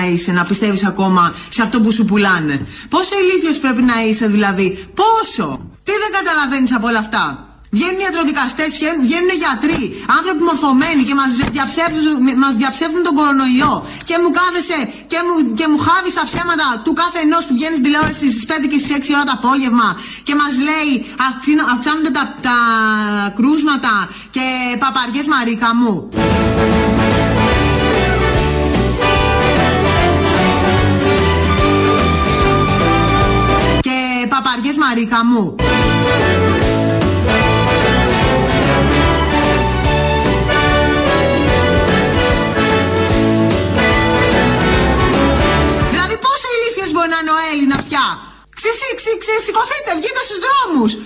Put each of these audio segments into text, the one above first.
να είσαι να πιστεύεις ακόμα σε αυτό που σου πουλάνε. Πόσο ηλίθιος πρέπει να είσαι δηλαδή. Πόσο. Τι δεν καταλαβαίνεις από όλα αυτά; Βγαίνουν ιατροδικαστές, βγαίνουν γιατροί, άνθρωποι μορφωμένοι και μας διαψεύδουν, μας διαψεύδουν τον κορονοϊό. Και μου κάθεσαι και μου, και μου χάβεις τα ψέματα του κάθε ενός που βγαίνει στην τηλεόραση στις 5 και στις 6 ώρα το απόγευμα και μας λέει αυξάνονται τα, τα κρούσματα και παπαριές Μαρίκα μου. Παπαριές Μαρίκα μου. ξεσηκωθείτε, βγείτε στους δρόμους.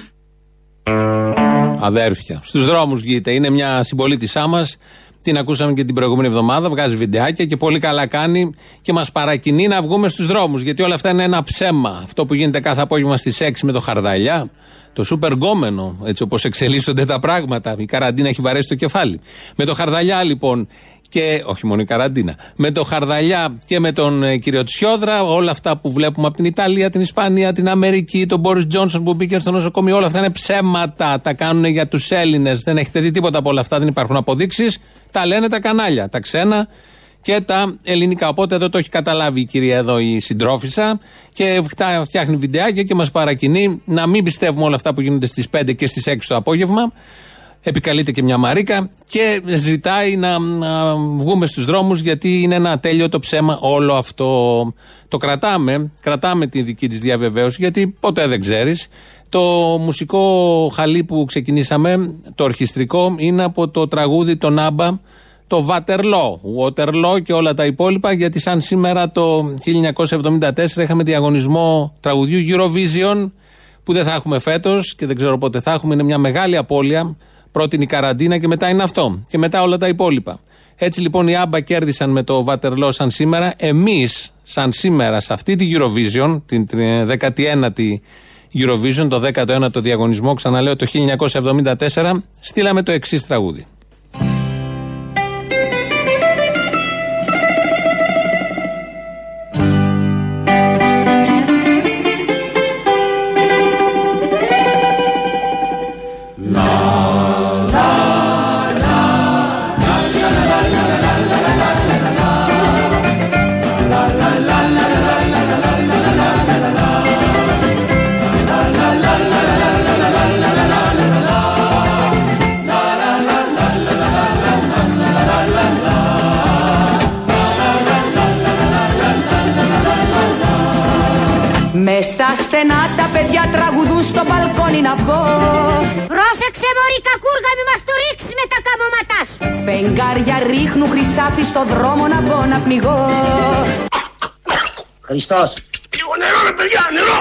Αδέρφια. Στους δρόμους βγείτε. Είναι μια συμπολίτησά μας. Την ακούσαμε και την προηγούμενη εβδομάδα. Βγάζει βιντεάκια και πολύ καλά κάνει και μας παρακινεί να βγούμε στους δρόμους. Γιατί όλα αυτά είναι ένα ψέμα. Αυτό που γίνεται κάθε απόγευμα στις 6 με το χαρδαλιά. Το σούπερ γκόμενο, έτσι όπως εξελίσσονται τα πράγματα. Η καραντίνα έχει βαρέσει το κεφάλι. Με το χαρδαλιά λοιπόν και όχι μόνο η καραντίνα. Με το Χαρδαλιά και με τον ε, κύριο Τσιόδρα, όλα αυτά που βλέπουμε από την Ιταλία, την Ισπανία, την Αμερική, τον Μπόρι Τζόνσον που μπήκε στο νοσοκομείο, όλα αυτά είναι ψέματα. Τα κάνουν για τους Έλληνες. Δεν έχετε δει τίποτα από όλα αυτά, δεν υπάρχουν αποδείξεις. Τα λένε τα κανάλια, τα ξένα και τα ελληνικά. Οπότε εδώ το έχει καταλάβει η κυρία εδώ η συντρόφισσα και φτιάχνει βιντεάκια και μας παρακινεί να μην πιστεύουμε όλα αυτά που γίνονται στις 5 και στις 6 το απόγευμα επικαλείται και μια Μαρίκα και ζητάει να, να βγούμε στους δρόμους γιατί είναι ένα το ψέμα όλο αυτό. Το κρατάμε, κρατάμε τη δική της διαβεβαίωση γιατί ποτέ δεν ξέρεις. Το μουσικό χαλί που ξεκινήσαμε, το ορχιστρικό, είναι από το τραγούδι των Άμπα, το Waterloo, Waterloo και όλα τα υπόλοιπα, γιατί σαν σήμερα το 1974 είχαμε διαγωνισμό τραγουδιού Eurovision, που δεν θα έχουμε φέτος και δεν ξέρω πότε θα έχουμε, είναι μια μεγάλη απώλεια Πρώτη η καραντίνα και μετά είναι αυτό. Και μετά όλα τα υπόλοιπα. Έτσι λοιπόν οι Άμπα κέρδισαν με το Βατερλό σαν σήμερα. Εμείς, σαν σήμερα, σε αυτή τη Eurovision, την 19η Eurovision, το 19ο διαγωνισμό, ξαναλέω το 1974, στείλαμε το εξής τραγούδι. Καμώματά σου Πενγκάρια ρίχνουν χρυσάφι στο δρόμο να βγω να πνιγώ. Χριστός. Λίγο νερό ρε παιδιά νερό!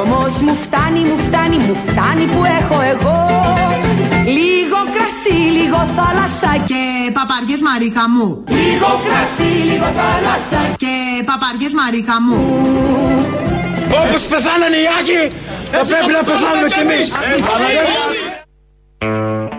Όμως μου φτάνει μου φτάνει μου φτάνει που έχω εγώ. Λίγο κρασί, λίγο θάλασσα Και παπαριές Μαρίκα μου. Λίγο κρασί, λίγο θάλασσα. Και παπαριές Μαρίκα μου. Όπως πεθάνανε οι Άγιοι, θα πρέπει να πεθάνουμε κι εμείς.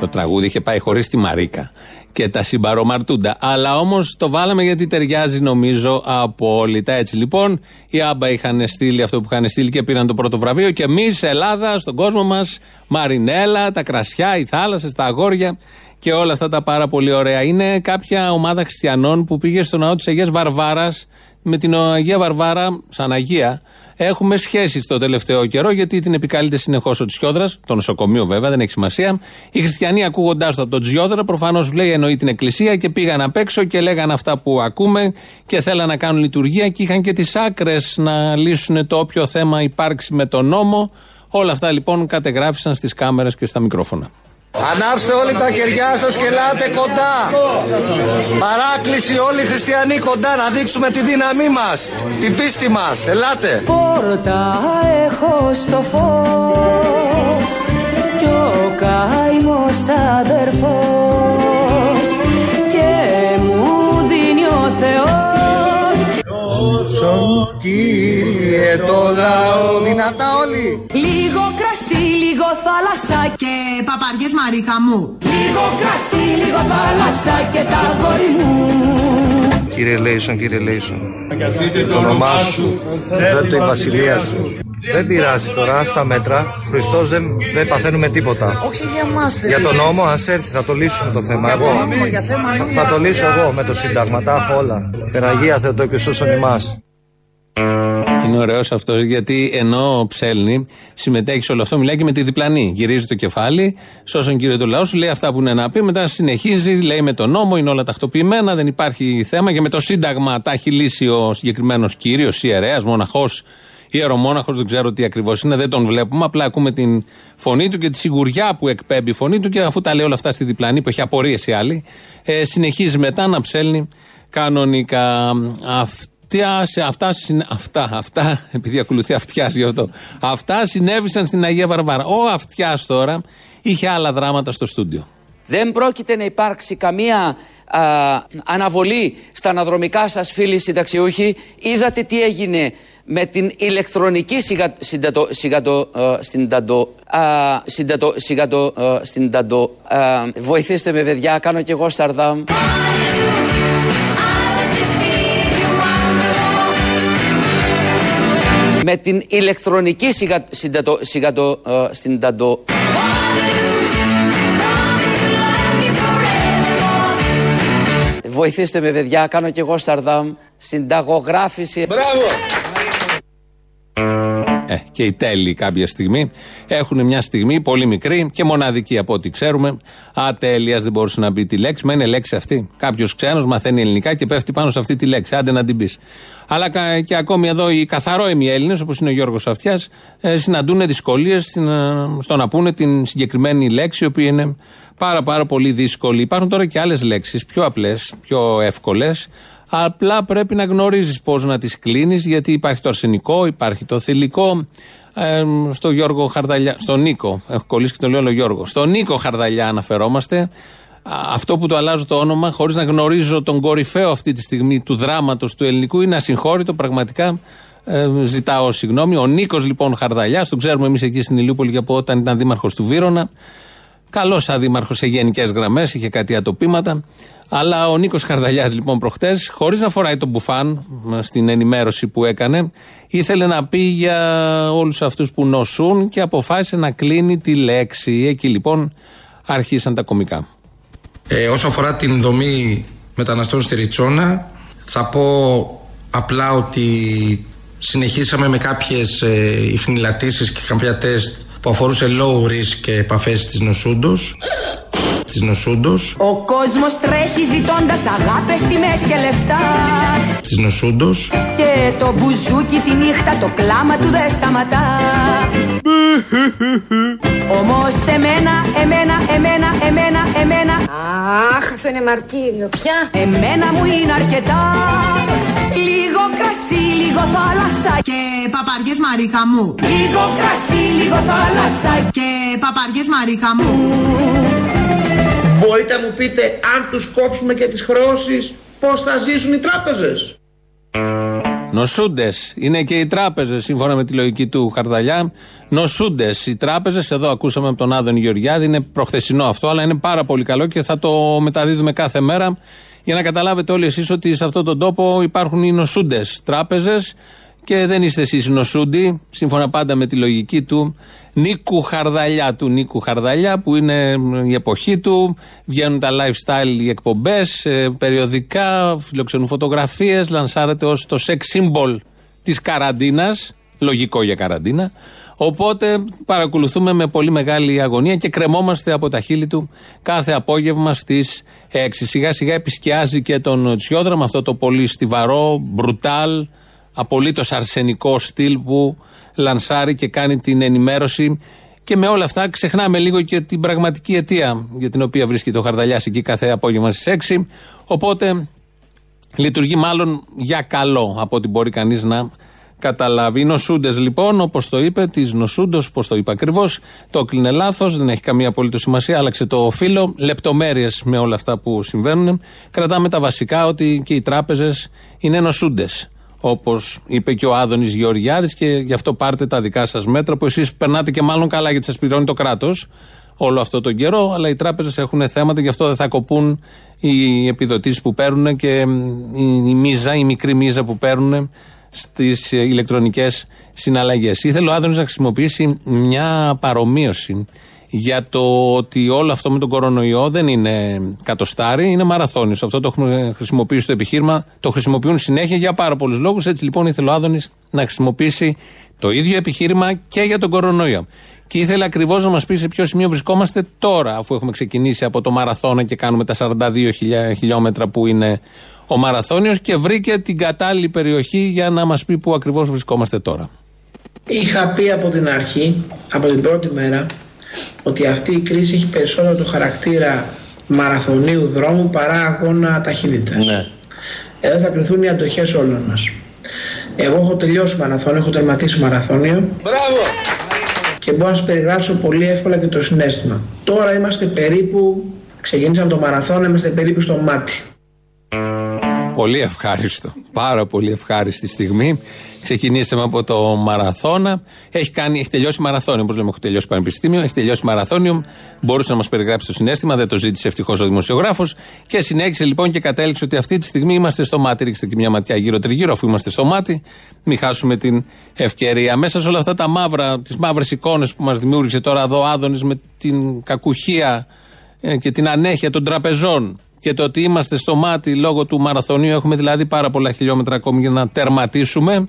Το τραγούδι είχε πάει χωρίς τη Μαρίκα και τα συμπαρομαρτούντα. Αλλά όμως το βάλαμε γιατί ταιριάζει νομίζω απόλυτα. Έτσι λοιπόν, οι Άμπα είχαν στείλει αυτό που είχαν στείλει και πήραν το πρώτο βραβείο. Και εμείς, Ελλάδα, στον κόσμο μας, Μαρινέλα, τα κρασιά, οι θάλασσες, τα αγόρια και όλα αυτά τα πάρα πολύ ωραία. Είναι κάποια ομάδα χριστιανών που πήγε στο ναό της Αγίας Βαρβάρας με την Αγία Βαρβάρα, σαν Αγία, έχουμε σχέσεις το τελευταίο καιρό γιατί την επικαλείται συνεχώς ο Τσιόδρας, το νοσοκομείο βέβαια, δεν έχει σημασία. Οι χριστιανοί ακούγοντάς το από τον Τσιόδρα, προφανώς λέει εννοεί την Εκκλησία και πήγαν απ' έξω και λέγαν αυτά που ακούμε και θέλαν να κάνουν λειτουργία και είχαν και τις άκρες να λύσουν το όποιο θέμα υπάρξει με τον νόμο. Όλα αυτά λοιπόν κατεγράφησαν στις κάμερες και στα μικρόφωνα. Ανάψτε όλοι τα κεριά σας και λάτε κοντά. Παράκληση όλοι οι χριστιανοί κοντά να δείξουμε τη δύναμή μας. τη πίστη μας Ελάτε. Πόρτα έχω στο φως κι ο καημός και μου δίνει ο Θεός. Κύριε το λαό δυνατά όλοι. Λίγο κρα κρασί, λίγο θάλασσα Και παπαριές Μαρίκα μου. Λίγο κρασί, λίγο θάλασσα και τα αγόρι μου Κύριε Λέισον, κύριε Λέισον. Το όνομά σου, δεν το η βασιλεία σου. Δεν πειράζει τώρα, στα μέτρα. Χριστός δεν, δεν παθαίνουμε τίποτα. Όχι για μας, παιδί. Για τον νόμο, ας έρθει, θα το λύσουμε το θέμα. Εγώ. νόμο, για θέμα νόμου. Θα το λύσω εγώ με το Σύνταγμα, τα έχω όλα. Περαγία Θεοτό και σώσον ημάς. Είναι ωραίος αυτός γιατί ενώ ψέλνει, συμμετέχει σε όλο αυτό, μιλάει και με τη διπλανή. Γυρίζει το κεφάλι, σώσον κύριο του λαού, σου λέει αυτά που είναι να πει, μετά συνεχίζει, λέει με τον νόμο, είναι όλα τακτοποιημένα, δεν υπάρχει θέμα και με το Σύνταγμα τα έχει λύσει ο συγκεκριμένος κύριος, ιερέας, μοναχός, ιερομόναχος, δεν ξέρω τι ακριβώς είναι, δεν τον βλέπουμε. Απλά ακούμε την φωνή του και τη σιγουριά που εκπέμπει η φωνή του και αφού τα λέει όλα αυτά στη διπλανή, που έχει απορίες οι άλλοι, ε, συνεχίζει μετά να ψέλνει κανονικά. Αυτιά, σε αυτά, συν- αυτά, αυτά, επειδή ακολουθεί αυτιάς γι' αυτό. Αυτά συνέβησαν στην Αγία Βαρβάρα. Ο αυτιάς τώρα είχε άλλα δράματα στο στούντιο. Δεν πρόκειται να υπάρξει καμία α, αναβολή στα αναδρομικά σας φίλοι συνταξιούχοι. Είδατε τι έγινε με την ηλεκτρονική σιγα, συντατο, σιγατο, α, συντατο, α, συντατο, σιγατο, α, συντατο, α, βοηθήστε με παιδιά, κάνω κι εγώ σταρδάμ. Με την ηλεκτρονική σιγα, συντατο, σιγατο, α, συντατο, Βοηθήστε με παιδιά, κάνω κι εγώ σταρδάμ. Συνταγογράφηση. Ε, και οι τέλειοι κάποια στιγμή έχουν μια στιγμή πολύ μικρή και μοναδική από ό,τι ξέρουμε. Ατέλεια δεν μπορούσε να μπει τη λέξη, μα είναι λέξη αυτή. Κάποιος ξένος μαθαίνει ελληνικά και πέφτει πάνω σε αυτή τη λέξη. Άντε να την πεις. Αλλά κα- και ακόμη εδώ οι καθαρόιμοι Έλληνες, όπως είναι ο Γιώργος Αυτιάς, ε, συναντούν δυσκολίες στο να πούνε την συγκεκριμένη λέξη, η οποία είναι πάρα πάρα πολύ δύσκολη. Υπάρχουν τώρα και άλλες λέξεις πιο απλές, πιο εύκολες. Απλά πρέπει να γνωρίζεις πώς να τις κλείνεις, γιατί υπάρχει το αρσενικό, υπάρχει το θηλυκό. Ε, στο Γιώργο Χαρδαλιά, στον Νίκο, έχω κολλήσει και το λέω όλο Γιώργος. Στον Νίκο Χαρδαλιά αναφερόμαστε. Α, Αυτό που του αλλάζω το όνομα, χωρίς να γνωρίζω τον κορυφαίο αυτή τη στιγμή του δράματος του ελληνικού, είναι ασυγχώρητο πραγματικά. Ε, ζητάω συγγνώμη. Ο Νίκος λοιπόν Χαρδαλιάς, τον ξέρουμε εμείς εκεί στην Ηλιούπολη και από όταν ήταν δήμαρχος του Βύρονα. Καλός σαν δήμαρχο σε γενικές γραμμές, είχε κάτι ατοπήματα. Αλλά ο Νίκος Χαρδαλιάς, λοιπόν, προχτές, χωρίς να φοράει τον μπουφάν μ, στην ενημέρωση που έκανε, ήθελε να πει για όλους αυτούς που νοσούν και αποφάσισε να κλείνει τη λέξη. Εκεί λοιπόν άρχισαν τα κομικά. Ε, όσο αφορά την δομή μεταναστών στη Ριτσόνα, θα πω απλά ότι συνεχίσαμε με κάποιες ε, ιχνηλατήσεις και κάποια τεστ που αφορούσε low risk και επαφές της νοσούντος. Της νοσούντος. Ο κόσμος τρέχει ζητώντας αγάπες, τιμές και λεφτά Της νοσούντος. Και το μπουζούκι τη νύχτα το κλάμα του δεν σταματά Όμως εμένα, εμένα, εμένα, εμένα, εμένα Αχ, αυτό είναι μαρτύριο. Ποια; Εμένα μου είναι αρκετά Λίγο κρασί, λίγο θάλασσα Και παπαριές Μαρίκα μου. Λίγο κρασί, λίγο θάλασσα Και παπαριές Μαρίκα μου. Μπορείτε να μου πείτε αν τους κόψουμε και τις χρεώσεις πώς θα ζήσουν οι τράπεζες; Νοσούντες είναι και οι τράπεζες, σύμφωνα με τη λογική του Χαρδαλιά. Νοσούντες οι τράπεζες, εδώ ακούσαμε από τον Άδωνη Γεωργιάδη, είναι προχθεσινό αυτό, αλλά είναι πάρα πολύ καλό και θα το μεταδίδουμε κάθε μέρα για να καταλάβετε όλοι εσείς ότι σε αυτόν τον τόπο υπάρχουν οι νοσούντες τράπεζες και δεν είστε εσείς νοσούντοι, σύμφωνα πάντα με τη λογική του Νίκου Χαρδαλιά, του Νίκου Χαρδαλιά, που είναι η εποχή του. Βγαίνουν τα lifestyle οι εκπομπές, περιοδικά, φιλοξενούν φωτογραφίες, λανσάρεται ως το sex symbol της καραντίνας. Λογικό για καραντίνα. Οπότε παρακολουθούμε με πολύ μεγάλη αγωνία και κρεμόμαστε από τα χείλη του κάθε απόγευμα στις 6. Σιγά σιγά επισκιάζει και τον Τσιόδρα με αυτό το πολύ στιβαρό, μπρουτάλ, απολύτως αρσενικό στυλ που λανσάρει και κάνει την ενημέρωση και με όλα αυτά ξεχνάμε λίγο και την πραγματική αιτία για την οποία βρίσκεται ο Χαρδαλιάς εκεί κάθε απόγευμα στις 6 οπότε λειτουργεί μάλλον για καλό από ό,τι μπορεί κανείς να καταλάβει. Οι νοσούντες λοιπόν, όπως το είπε, της νοσούντος, πώς το είπε ακριβώς, το έκλεινε λάθος, δεν έχει καμία απολύτως σημασία, άλλαξε το φύλλο. Λεπτομέρειες με όλα αυτά που συμβαίνουν. Κρατάμε τα βασικά ότι και οι τράπεζες είναι νοσούντες. Όπως είπε και ο Άδωνης Γεωργιάδης, και γι' αυτό πάρτε τα δικά σας μέτρα που εσείς περνάτε και μάλλον καλά γιατί σας πληρώνει το κράτος όλο αυτό τον καιρό. Αλλά οι τράπεζες έχουν θέματα, γι' αυτό δεν θα κοπούν οι επιδοτήσεις που παίρνουν και η μίζα, η μικρή μίζα που παίρνουν στις ηλεκτρονικές συναλλαγές. Ήθελε ο Άδωνης να χρησιμοποιήσει μια παρομοίωση για το ότι όλο αυτό με τον κορονοϊό δεν είναι κατοστάρι, είναι μαραθώνιος. Αυτό το έχουμε χρησιμοποιήσει στο επιχείρημα, το χρησιμοποιούν συνέχεια για πάρα πολλούς λόγους. Έτσι λοιπόν ήθελε ο Άδωνης να χρησιμοποιήσει το ίδιο επιχείρημα και για τον κορονοϊό. Και ήθελε ακριβώς να μας πει σε ποιο σημείο βρισκόμαστε τώρα, αφού έχουμε ξεκινήσει από το μαραθώνα και κάνουμε τα 42 χιλιόμετρα που είναι ο μαραθώνιος και βρήκε την κατάλληλη περιοχή για να μας πει πού ακριβώς βρισκόμαστε τώρα. Είχα πει από την αρχή, από την πρώτη μέρα, ότι αυτή η κρίση έχει περισσότερο το χαρακτήρα μαραθωνίου δρόμου παρά αγώνα ταχύτητας. Ναι. Εδώ θα κρυθούν οι αντοχές όλων μας. Εγώ έχω τελειώσει μαραθώνιο, έχω τερματίσει μαραθώνιο. Μπράβο! Και μπορώ να σας περιγράψω πολύ εύκολα και το συνέστημα. Τώρα είμαστε περίπου, ξεκίνησαμε το μαραθώνιο, είμαστε περίπου στο μάτι. Πολύ ευχάριστο. Πάρα πολύ ευχάριστη στιγμή. Ξεκινήσαμε από το μαραθώνα. Έχει, κάνει, έχει τελειώσει μαραθώνιο, όπως λέμε, έχω τελειώσει πανεπιστήμιο. Έχει τελειώσει μαραθώνιο. Μπορούσε να μας περιγράψει το συνέστημα, δεν το ζήτησε ευτυχώς ο δημοσιογράφος. Και συνέχισε λοιπόν και κατέληξε ότι αυτή τη στιγμή είμαστε στο μάτι. Ρίξτε και μια ματιά γύρω-τριγύρω, αφού είμαστε στο μάτι. Μην χάσουμε την ευκαιρία. Μέσα σε όλα αυτά τα μαύρα, τις μαύρες εικόνες που μας δημιούργησε τώρα εδώ ο Άδωνης με την κακουχία ε, και την ανέχεια των τραπεζών και το ότι είμαστε στο μάτι λόγω του μαραθωνίου, έχουμε δηλαδή πάρα πολλά χιλιόμετρα ακόμη για να τερματίσουμε.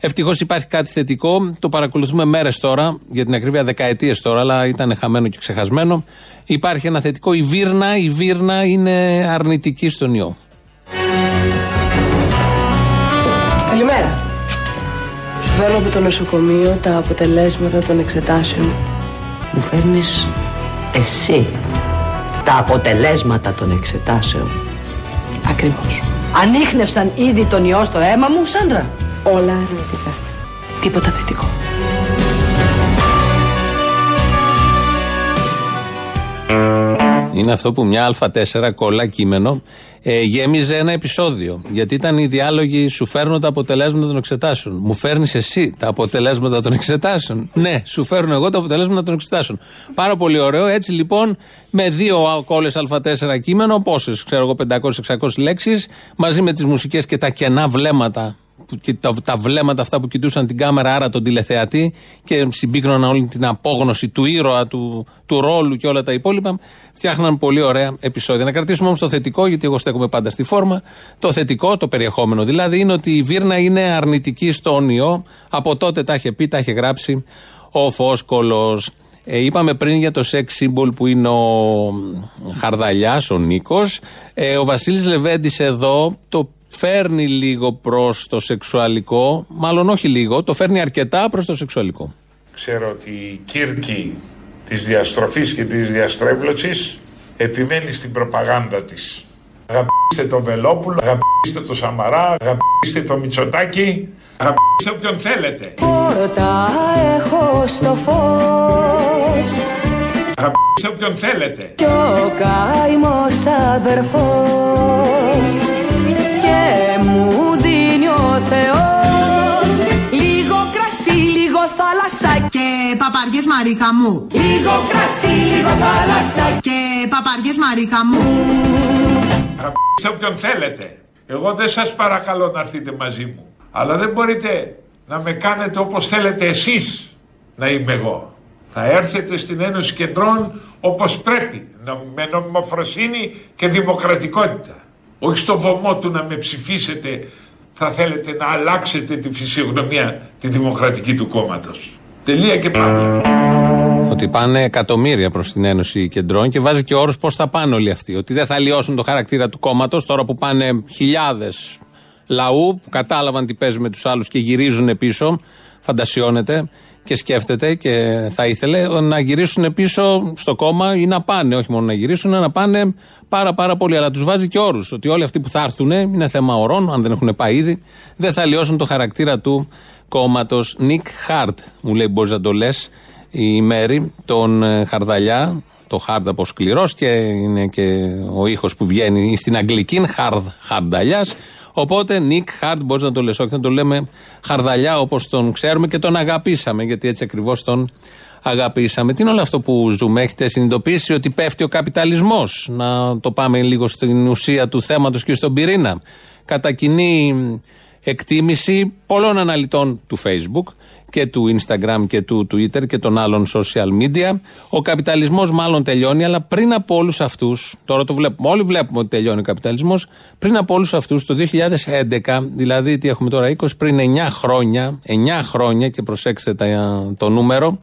Ευτυχώς υπάρχει κάτι θετικό. Το παρακολουθούμε μέρες τώρα, για την ακρίβεια δεκαετίες τώρα, αλλά ήταν χαμένο και ξεχασμένο. Υπάρχει ένα θετικό. Η Βύρνα, η Βύρνα είναι αρνητική στον ιό. Καλημέρα. Σου φέρνω από το νοσοκομείο τα αποτελέσματα των εξετάσεων. Μου φέρνεις εσύ τα αποτελέσματα των εξετάσεων. Ακριβώς. Ανείχνευσαν ήδη τον ιό στο αίμα μου, Σάντρα. Όλα αρνητικά. Τίποτα θετικό. Είναι αυτό που μια Α4 κόλλα κείμενο ε, γέμιζε ένα επεισόδιο. Γιατί ήταν οι διάλογοι σου φέρνω τα αποτελέσματα των εξετάσεων. Μου φέρνεις εσύ τα αποτελέσματα των εξετάσεων. Ναι, σου φέρνω εγώ τα αποτελέσματα των εξετάσεων. Πάρα πολύ ωραίο. Έτσι λοιπόν με δύο κόλλε Α4 κείμενο, πόσες, ξέρω εγώ, 500-600 λέξεις, μαζί με τις μουσικές και τα κενά βλέμματα και τα, τα βλέμματα αυτά που κοιτούσαν την κάμερα, άρα τον τηλεθεατή και συμπίκρωναν όλη την απόγνωση του ήρωα, του, του ρόλου και όλα τα υπόλοιπα, φτιάχναν πολύ ωραία επεισόδια. Να κρατήσουμε όμως το θετικό, γιατί εγώ στέκομαι πάντα στη φόρμα. Το θετικό, το περιεχόμενο δηλαδή, είναι ότι η Βίρνα είναι αρνητική στον ιό. Από τότε τα είχε πει, τα είχε γράψει ο Φόσκολος. Ε, είπαμε πριν για το sex symbol που είναι ο Χαρδαλιάς, ο Νίκος. Ε, ο Βασίλης Λεβέντης εδώ το φέρνει λίγο προς το σεξουαλικό, μάλλον όχι λίγο, το φέρνει αρκετά προς το σεξουαλικό. Ξέρω ότι η Κύρκη της διαστροφής και της διαστρέβλωσης επιμένει στην προπαγάνδα της. Αγαπήστε το Βελόπουλο, αγαπήστε το Σαμαρά, αγαπήστε το Μητσοτάκι, αγαπήστε όποιον θέλετε. Πόρτα έχω στο φως Αγαπήστε όποιον θέλετε. Κι ο καημός αδερφός μου δίνει ο Θεός. Λίγο κρασί, λίγο θάλασσα Και παπαριές Μαρίκα μου. Λίγο κρασί, λίγο θάλασσα Και παπαριές Μαρίκα μου. Σε όποιον θέλετε Εγώ δεν σας παρακαλώ να έρθετε μαζί μου. Αλλά δεν μπορείτε να με κάνετε όπως θέλετε εσείς να είμαι εγώ. Θα έρθετε στην Ένωση Κεντρών όπως πρέπει, με νομιμοφροσύνη και δημοκρατικότητα όχι στο βωμό του να με ψηφίσετε θα θέλετε να αλλάξετε τη φυσιογνωμία τη δημοκρατική του κόμματος. Τελεία και πάμε. Ότι πάνε εκατομμύρια προς την Ένωση Κεντρών και βάζει και όρους πώς θα πάνε όλοι αυτοί. Ότι δεν θα λιώσουν το χαρακτήρα του κόμματος τώρα που πάνε χιλιάδες λαού που κατάλαβαν τι παίζει με τους άλλους και γυρίζουν πίσω. Φαντασιώνεται και σκέφτεται και θα ήθελε να γυρίσουν πίσω στο κόμμα ή να πάνε, όχι μόνο να γυρίσουν, να πάνε πάρα πάρα πολύ. Αλλά τους βάζει και όρους. Ότι όλοι αυτοί που θα έρθουν, είναι θέμα ορών, αν δεν έχουν πάει ήδη, δεν θα λιώσουν το χαρακτήρα του κόμματος. Νικ Χάρτ, μου λέει, μπορείς να το λες, η Μέρη, τον ε, Χαρδαλιά, το Χάρτ από σκληρός και είναι και ο ήχος που βγαίνει στην Αγγλική, Χαρδαλιάς. Οπότε Νίκ Χαρτ, μπορείς να το λες, όχι να το λέμε χαρδαλιά όπως τον ξέρουμε και τον αγαπήσαμε, γιατί έτσι ακριβώς τον αγαπήσαμε. Τι είναι όλο αυτό που ζούμε, έχετε συνειδητοποιήσει ότι πέφτει ο καπιταλισμός; Να το πάμε λίγο στην ουσία του θέματος και στον πυρήνα. Κατά κοινή εκτίμηση πολλών αναλυτών του Facebook και του Instagram και του Twitter και των άλλων social media. Ο καπιταλισμός μάλλον τελειώνει, αλλά πριν από όλους αυτούς, τώρα το βλέπουμε, όλοι βλέπουμε ότι τελειώνει ο καπιταλισμός, πριν από όλους αυτούς το 2011, δηλαδή τι έχουμε τώρα, 20 πριν 9 χρόνια, 9 χρόνια και προσέξτε το νούμερο,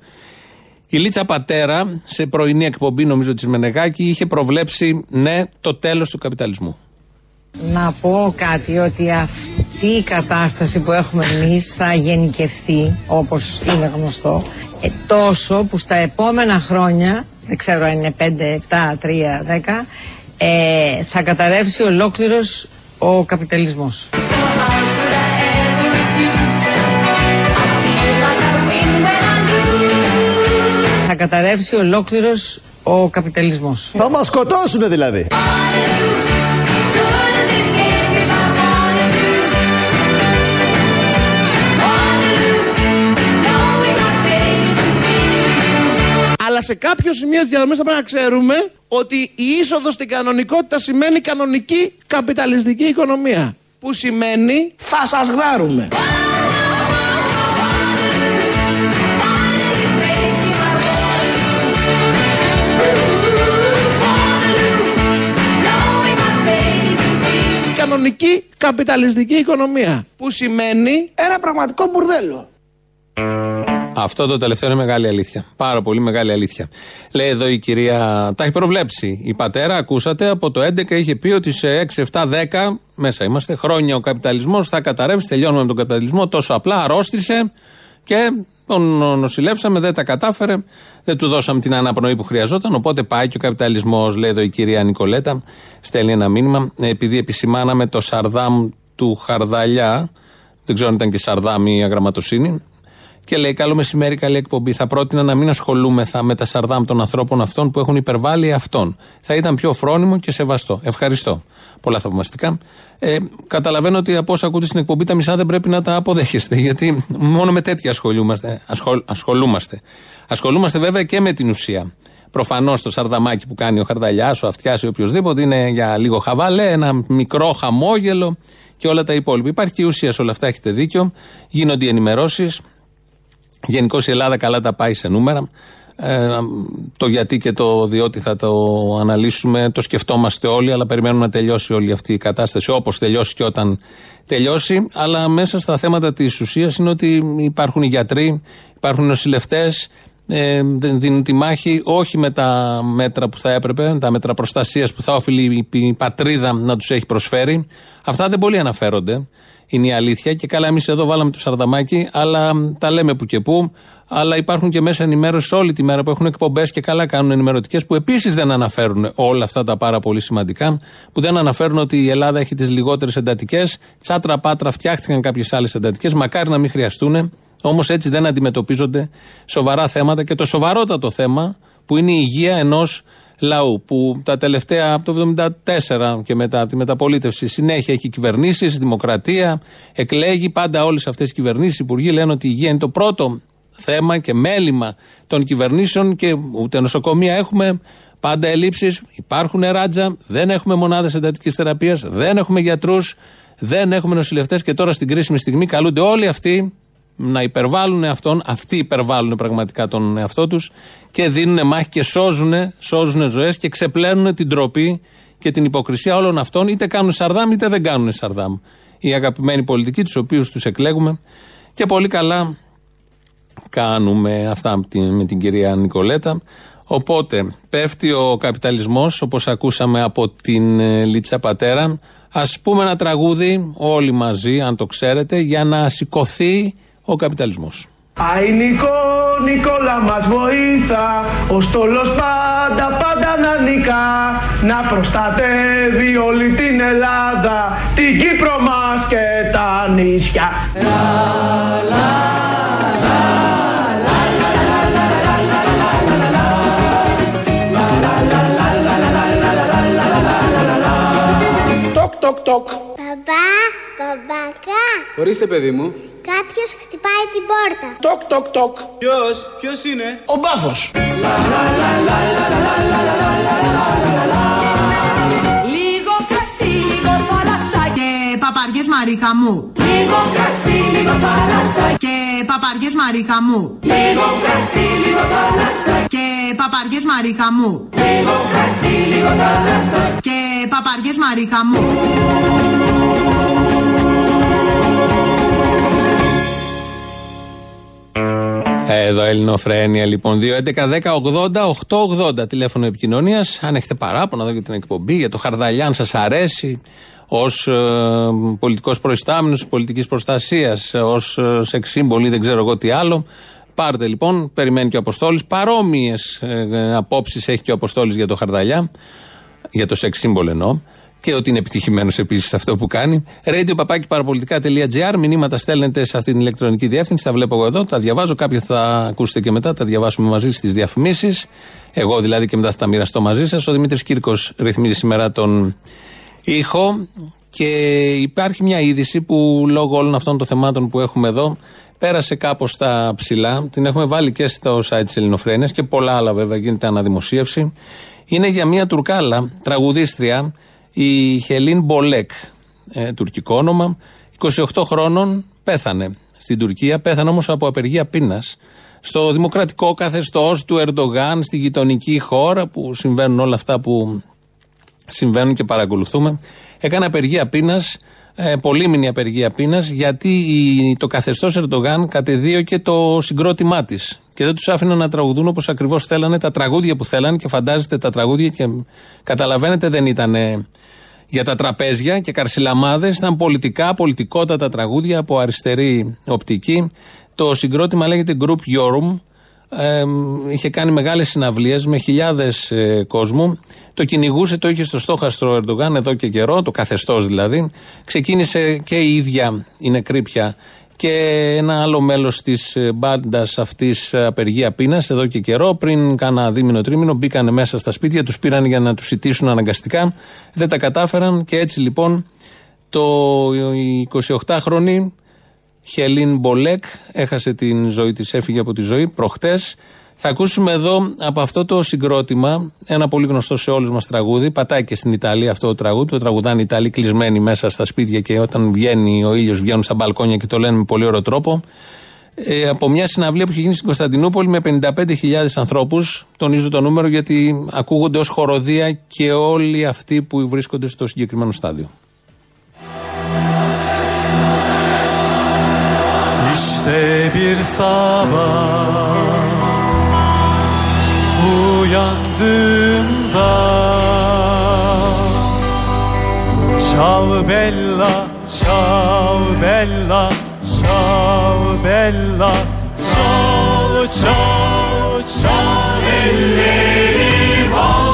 η Λίτσα Πατέρα σε πρωινή εκπομπή νομίζω της Μενεγάκη είχε προβλέψει ναι το τέλος του καπιταλισμού. Να πω κάτι ότι αυτή η κατάσταση που έχουμε εμείς θα γενικευθεί όπως είναι γνωστό ε, τόσο που στα επόμενα χρόνια δεν ξέρω αν είναι 5, 7, 3, 10 ε, θα καταρρεύσει ολόκληρος ο καπιταλισμός. Θα καταρρεύσει ολόκληρος ο καπιταλισμός. Θα μας σκοτώσουν δηλαδή. Αλλά σε κάποιο σημείο της διαδρομής θα πρέπει να ξέρουμε ότι η είσοδος στην κανονικότητα σημαίνει κανονική καπιταλιστική οικονομία. Που σημαίνει θα σας γδάρουμε. κανονική καπιταλιστική οικονομία. Που σημαίνει ένα πραγματικό μπουρδέλο. Αυτό το τελευταίο είναι μεγάλη αλήθεια. Πάρα πολύ μεγάλη αλήθεια. Λέει εδώ η κυρία, τα έχει προβλέψει. Η πατέρα, ακούσατε, από το 11 είχε πει ότι σε 6, 7, 10, μέσα είμαστε, χρόνια ο καπιταλισμός θα καταρρεύσει. Τελειώνουμε με τον καπιταλισμό. Τόσο απλά αρρώστησε και τον νοσηλεύσαμε, δεν τα κατάφερε. Δεν του δώσαμε την αναπνοή που χρειαζόταν. Οπότε πάει και ο καπιταλισμός, λέει εδώ η κυρία Νικολέτα, στέλνει ένα μήνυμα. Επειδή επισημάναμε το Σαρδάμ του Χαρδαλιά, δεν ξέρω αν ήταν και Σαρδάμ ή αγραμματοσύνη, και λέει: Καλό μεσημέρι, καλή εκπομπή. Θα πρότεινα να μην ασχολούμεθα με τα σαρδάμ των ανθρώπων αυτών που έχουν υπερβάλει αυτόν. Θα ήταν πιο φρόνιμο και σεβαστό. Ευχαριστώ. Πολλά θαυμαστικά. Ε, καταλαβαίνω ότι από όσα ακούτε στην εκπομπή τα μισά δεν πρέπει να τα αποδέχεστε. Γιατί μόνο με τέτοια ασχολούμαστε. Ασχολ, ασχολούμαστε. Ασχολούμαστε βέβαια και με την ουσία. Προφανώς το σαρδαμάκι που κάνει ο Χαρδαλιάς, ο Αυτιάς ή οποιοδήποτε είναι για λίγο χαβάλε, ένα μικρό χαμόγελο και όλα τα υπόλοιπα. Υπάρχει και η ουσία σε όλα αυτά, έχετε δίκιο. Γίνονται οι ενημερώσεις. Γενικώς η Ελλάδα καλά τα πάει σε νούμερα. Ε, το γιατί και το διότι θα το αναλύσουμε το σκεφτόμαστε όλοι, αλλά περιμένουμε να τελειώσει όλη αυτή η κατάσταση όπως τελειώσει και όταν τελειώσει. Αλλά μέσα στα θέματα της ουσίας είναι ότι υπάρχουν οι γιατροί, υπάρχουν οι νοσηλευτές, ε, δίνουν τη μάχη όχι με τα μέτρα που θα έπρεπε, τα μέτρα προστασίας που θα όφιλε η πατρίδα να τους έχει προσφέρει. Αυτά δεν πολύ αναφέρονται είναι η αλήθεια. Και καλά, εμείς εδώ βάλαμε το σαρδαμάκι, αλλά τα λέμε που και που. Αλλά υπάρχουν και μέσα ενημέρωση όλη τη μέρα που έχουν εκπομπές και καλά κάνουν ενημερωτικές που επίσης δεν αναφέρουν όλα αυτά τα πάρα πολύ σημαντικά. Που δεν αναφέρουν ότι η Ελλάδα έχει τις λιγότερες εντατικές. Τσάτρα πάτρα φτιάχτηκαν κάποιες άλλες εντατικές. Μακάρι να μην χρειαστούν. Όμως έτσι δεν αντιμετωπίζονται σοβαρά θέματα και το σοβαρότατο θέμα που είναι η υγεία ενός λαού που τα τελευταία από το 1974 και μετά από τη μεταπολίτευση συνέχεια έχει κυβερνήσεις, δημοκρατία, εκλέγει πάντα όλες αυτές οι κυβερνήσεις. Οι υπουργοί λένε ότι η υγεία είναι το πρώτο θέμα και μέλημα των κυβερνήσεων και ούτε νοσοκομεία έχουμε. Πάντα ελλείψεις, υπάρχουν ράτζα, δεν έχουμε μονάδες εντατικής θεραπείας, δεν έχουμε γιατρούς, δεν έχουμε νοσηλευτές και τώρα στην κρίσιμη στιγμή καλούνται όλοι αυτοί να υπερβάλλουν αυτόν, αυτοί υπερβάλλουν πραγματικά τον εαυτό τους και δίνουν μάχη και σώζουν, σώζουν ζωές και ξεπλένουν την τροπή και την υποκρισία όλων αυτών, είτε κάνουν σαρδάμ είτε δεν κάνουν σαρδάμ. Οι αγαπημένοι πολιτικοί, τους οποίους τους εκλέγουμε και πολύ καλά κάνουμε αυτά με την κυρία Νικολέτα. Οπότε πέφτει ο καπιταλισμός όπως ακούσαμε από την ε, Λίτσα Πατέρα. Ας πούμε ένα τραγούδι όλοι μαζί αν το ξέρετε για να σηκωθεί ο καπιταλισμός. Αϊ Νικό, Νικόλα μας βοήθα, ο στόλος πάντα πάντα να νικά, να προστατεύει όλη την Ελλάδα, την Κύπρο μας και τα νησιά. Τοκ, τοκ, τοκ. Παπά, παπακά. Ορίστε, παιδί μου. Κάποιος χτυπάει την πόρτα. Τοκ, τοκ, τοκ. Ποιος, ποιος είναι; Ο μπάφος. Λίγο κρασί, λίγο θάλασσα Και παπαριές Μαρίκα μου. Λίγο κρασί, λίγο θάλασσα Και παπαριές Μαρίκα μου. Λίγο κρασί, λίγο θάλασσα Και παπαριές Μαρίκα μου. Λίγο κρασί, λίγο θάλασσα Και παπαριές Μαρίκα μου. Εδώ Ελληνοφρένια λοιπόν. 2.11.10.80.880 τηλέφωνο επικοινωνίας. Αν έχετε παράπονα εδώ για την εκπομπή, για το Χαρδαλιά, αν σας αρέσει ως ε, πολιτικός προϊστάμενος πολιτικής προστασίας, ως ε, σεξ σύμβολο ή δεν ξέρω εγώ τι άλλο. Πάρτε λοιπόν, περιμένει και ο Αποστόλης. Παρόμοιες ε, απόψεις έχει και ο Αποστόλης για το Χαρδαλιά. Για το σεξ σύμβολο εννοώ. Και ότι είναι επιτυχημένος επίσης σε αυτό που κάνει. radio Μηνύματα στέλνετε σε αυτή την ηλεκτρονική διεύθυνση. Τα βλέπω εγώ εδώ, τα διαβάζω. Κάποια θα ακούσετε και μετά, τα διαβάσουμε μαζί στις διαφημίσεις. Εγώ δηλαδή και μετά θα τα μοιραστώ μαζί σας. Ο Δημήτρης Κύρκος ρυθμίζει σήμερα τον ήχο. Και υπάρχει μια είδηση που λόγω όλων αυτών των θεμάτων που έχουμε εδώ πέρασε κάπως στα ψηλά. Την έχουμε βάλει και στο site της Ελληνοφρένειας και πολλά άλλα βέβαια γίνεται αναδημοσίευση. Είναι για μια Τουρκάλα, τραγουδίστρια, η Χελίν Μπολέκ, ε, τουρκικό όνομα, 28 χρόνων, πέθανε στην Τουρκία. Πέθανε όμως από απεργία πείνας. Στο δημοκρατικό καθεστώς του Ερντογάν, στη γειτονική χώρα που συμβαίνουν όλα αυτά που συμβαίνουν και παρακολουθούμε. Έκανε απεργία πείνας, ε, πολύμηνη απεργία πείνας, γιατί η, το καθεστώς Ερντογάν κατεδίωκε το συγκρότημά της. Και δεν τους άφηναν να τραγουδούν όπως ακριβώς θέλανε τα τραγούδια που θέλανε. Και φαντάζεστε τα τραγούδια και καταλαβαίνετε δεν ήταν για τα τραπέζια και καρσιλαμάδες. Ήταν πολιτικά, πολιτικότατα τραγούδια από αριστερή οπτική. Το συγκρότημα λέγεται Group Yorum. Ε, είχε κάνει μεγάλες συναυλίες με χιλιάδες ε, κόσμου. Το κυνηγούσε, το είχε στο στόχαστρο Ερντογάν εδώ και καιρό, το καθεστώς δηλαδή. Ξεκίνησε και η ίδια η νεκρή και ένα άλλο μέλος της μπάντας αυτής απεργία πείνας εδώ και καιρό. Πριν κάνα δίμηνο τρίμηνο μπήκαν μέσα στα σπίτια, τους πήραν για να τους ιτήσουν αναγκαστικά. Δεν τα κατάφεραν και έτσι λοιπόν το 28χρονη Χελίν Μπολέκ έχασε την ζωή της, έφυγε από τη ζωή προχτές. Θα ακούσουμε εδώ από αυτό το συγκρότημα ένα πολύ γνωστό σε όλους μας τραγούδι. Πατάει και στην Ιταλία αυτό το τραγούδι. Το τραγουδάνε οι Ιταλοί κλεισμένοι μέσα στα σπίτια και όταν βγαίνει ο ήλιος βγαίνουν στα μπαλκόνια και το λένε με πολύ ωραίο τρόπο. Ε, από μια συναυλία που έχει γίνει στην Κωνσταντινούπολη με 55.000 ανθρώπους. Τονίζω το νούμερο γιατί ακούγονται ως χοροδία και όλοι αυτοί που βρίσκονται στο συγκεκριμένο στάδιο. İşte bir sabah uyandığımda Çal bella, çal bella, çal bella. Çal, çal, çal ellerim al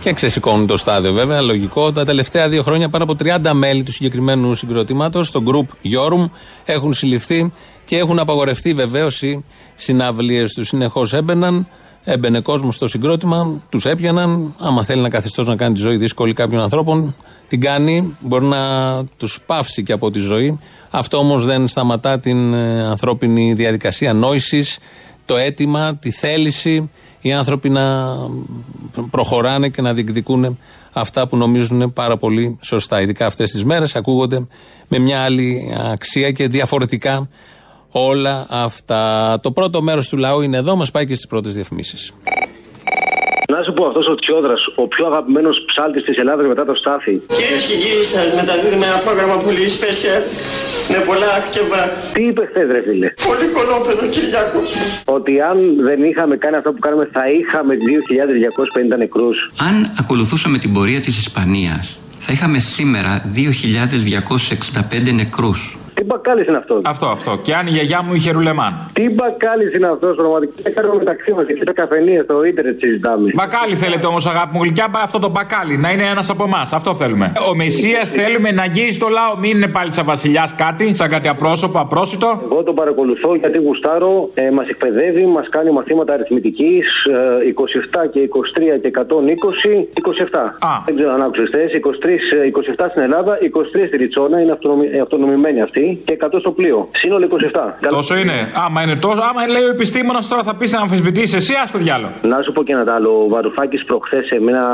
Και ξεσηκώνουν το στάδιο βέβαια, λογικό. Τα τελευταία δύο χρόνια πάνω από 30 μέλη του συγκεκριμένου συγκροτήματος, το Group Yorum, έχουν συλληφθεί Και έχουν απαγορευτεί βεβαίως οι συναυλίες τους. Συνεχώς έμπαιναν, έμπαινε κόσμος στο συγκρότημα, τους έπιαναν. Άμα θέλει να καθιστώ να κάνει τη ζωή δύσκολη κάποιων ανθρώπων, την κάνει. Μπορεί να τους πάυσει και από τη ζωή. Αυτό όμως δεν σταματά την ε, ανθρώπινη διαδικασία νόησης, το αίτημα, τη θέληση οι άνθρωποι να προχωράνε και να διεκδικούν αυτά που νομίζουν πάρα πολύ σωστά. Ειδικά αυτές τις μέρες ακούγονται με μια άλλη αξία και διαφορετικά όλα αυτά. Το πρώτο μέρος του λαού είναι εδώ, μας πάει και στις πρώτες διαφημίσεις. Να σου πω αυτός ο Τσιόδρας, ο πιο αγαπημένος ψάλτης της Ελλάδας μετά το Στάθη. Κυρίες και κύριοι, σας μεταδίδουμε ένα πρόγραμμα πολύ special με πολλά και βά. Τι είπες χθε, ρε φίλε; Πολύ κολόπεδο, Κυριάκο. Ότι αν δεν είχαμε κάνει αυτό που κάνουμε, θα είχαμε 2.250 νεκρούς. Αν ακολουθούσαμε την πορεία της Ισπανίας, θα είχαμε σήμερα 2.265 νεκρούς. Τι μπακάλι είναι αυτός. Αυτό, αυτό. Και αν η γιαγιά μου είχε ρουλεμάν. Τι μπακάλι είναι αυτό, πραγματικά. Κάνουμε μεταξύ μας εκεί στα καφενεία, στο ίντερνετ συζητάμε. Μπακάλι θέλετε όμως, αγάπη μου γλυκιά, αυτό το μπακάλι. Να είναι ένας από εμάς. Αυτό θέλουμε. Ο Μεσία θέλουμε να αγγίζει το λαό. Μην είναι πάλι σαν βασιλιάς κάτι, σαν κάτι απρόσωπο, απρόσιτο. Εγώ τον παρακολουθώ γιατί γουστάρω, ε, μας εκπαιδεύει, μας κάνει μαθήματα αριθμητικής ε, 27 και 23 και 120, 27. Δεν ξέρω αν άκουσες χθες. 23, 27 στην Ελλάδα, 23 στη Ριτσόνα, είναι αυτονομη, ε, αυτονομημένη αυτή και 100 στο πλοίο. Σύνολο 27. Τόσο είναι. Άμα είναι τόσο, άμα λέει ο επιστήμονας τώρα θα πει να αμφισβητήσεις εσύ, α το διάλογο. Να σου πω και ένα άλλο. Ο Βαρουφάκης προχθές σε μια.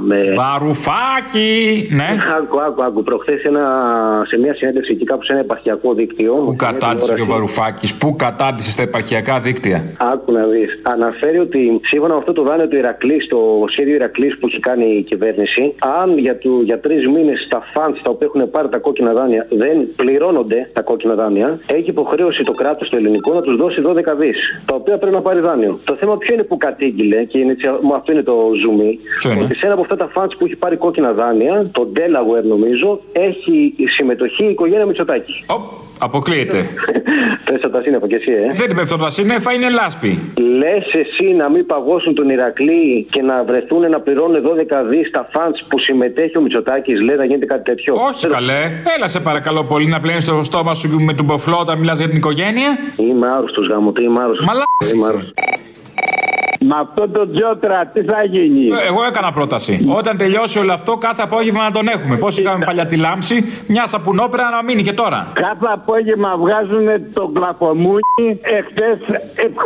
Με... Βαρουφάκη! Ναι. Άκου, άκου, άκου. Προχθές σε μια συνέντευξη εκεί κάπου σε ένα επαρχιακό δίκτυο. Πού κατάντησε και ο Βαρουφάκης, πού κατάντησε στα επαρχιακά δίκτυα; Άκου να δεις. Αναφέρει ότι σύμφωνα με αυτό το δάνειο του Ηρακλής, το σχέδιο Ηρακλής που έχει κάνει η κυβέρνηση, αν για, του, για τρεις μήνες τα φαντ τα οποία έχουν πάρει τα κόκκινα δάνεια δεν πληρώνονται τα κόκκινα δάνεια, έχει υποχρέωση το κράτος το ελληνικό να τους δώσει 12 δις, τα οποία πρέπει να πάρει δάνειο. Το θέμα ποιο είναι που κατήγγειλε, και είναι, αυτό είναι το zoom, ότι σε ένα από αυτά τα φαντ που έχει πάρει κόκκινα δάνεια, το Delaware νομίζω, έχει συμμετοχή η οικογένεια Μητσοτάκη. Αποκλείεται. Πέφτω τα σύννεφα κι εσύ, ε; Δεν πέφτω τα σύννεφα, είναι λάσπη. Λες εσύ να μην παγώσουν τον Ηρακλή και να βρεθούν να πληρώνουν 12 δις τα φαντ που συμμετέχει ο Μητσοτάκης, λέει να γίνεται κάτι τέτοιο; Όχι καλέ. Έλα σε παρακαλώ πολύ να πλένεις το στόμα σου με τον ποφλό όταν μιλάς για την οικογένεια. Είμαι άρρωστος γάμο, τι είμαι άρρωστος. Μαλά. Με αυτό το Τζότρα τι θα γίνει; Ε, Εγώ έκανα πρόταση. Όταν τελειώσει όλο αυτό, κάθε απόγευμα να τον έχουμε. Πώς είχαμε παλιά τη λάμψη, μια σαπουνόπερα να μείνει και τώρα. Κάθε απόγευμα βγάζουν τον κλαφομούνι. Εχθές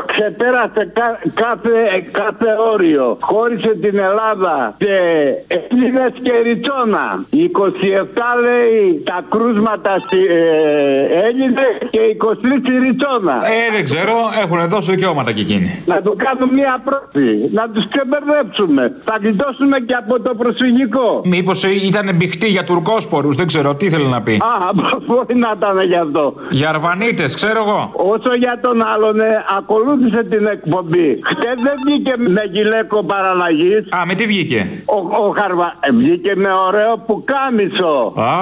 ξεπέρασε κα- κάθε, κάθε όριο. Χώρισε την Ελλάδα σε Έλληνες και Ριτσόνα. 27 λέει τα κρούσματα στη ε, Έλληνες και 23 στη Ριτσόνα. Ε, δεν ξέρω, έχουν δώσει δικαιώματα και εκείνοι. Να του κάνουμε μια πρώτη. Να τους ξεμπερδέψουμε. Θα γλιτώσουμε και από το προσφυγικό. Μήπως ήταν μπιχτή για τουρκόσπορου, δεν ξέρω τι ήθελε να πει. Α, μπορεί να ήταν γι' αυτό. Για αρβανίτες, ξέρω εγώ. Όσο για τον άλλον, ε, ακολούθησε την εκπομπή. Χτες δεν βγήκε με γυλαίκο παραλλαγής. Α, με τι βγήκε; Ο, ο Χαρβα... ε, βγήκε με ωραίο πουκάμισο. Α,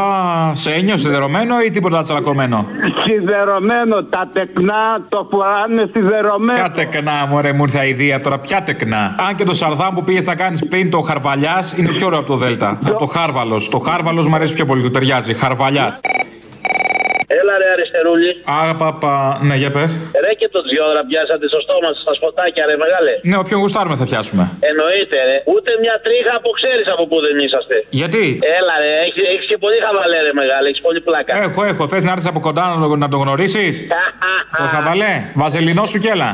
σε ένιωσε σιδερωμένο ή τίποτα τσαλακωμένο; Σιδερωμένο. Τα τεκνά το φοράνε σιδερωμένο. Ποια τεκνά, μωρέ, μου ήρθε η ιδέα τώρα, ποια τεκνά. Αν και το σαρδάμ που πήγες να κάνεις πριν το χαρβαλιάς είναι πιο ωραίο από το Δέλτα. Από το χάρβαλος. Το χάρβαλος μου αρέσει πιο πολύ, του ταιριάζει. Χαρβαλιάς. Έλα ρε αριστερούλη. Αγαπαπα. Ναι, για πες. Ρε και τον Τζιόδρα πιάσατε στο στόμα σας στα σποτάκια ρε μεγάλε. Ναι, όποιον γουστάρουμε θα πιάσουμε. Εννοείται ρε. Ούτε μια τρίχα από ξέρεις από πού δεν είσαστε. Γιατί; Έλα ρε, έχεις, έχεις και πολύ χαβαλέ ρε μεγάλε, έχεις πολύ πλάκα. Έχω, έχω. Θες να έρθεις από κοντά να, το- να το γνωρίσεις; το χαβαλέ. Βαζελινό σου κέλα.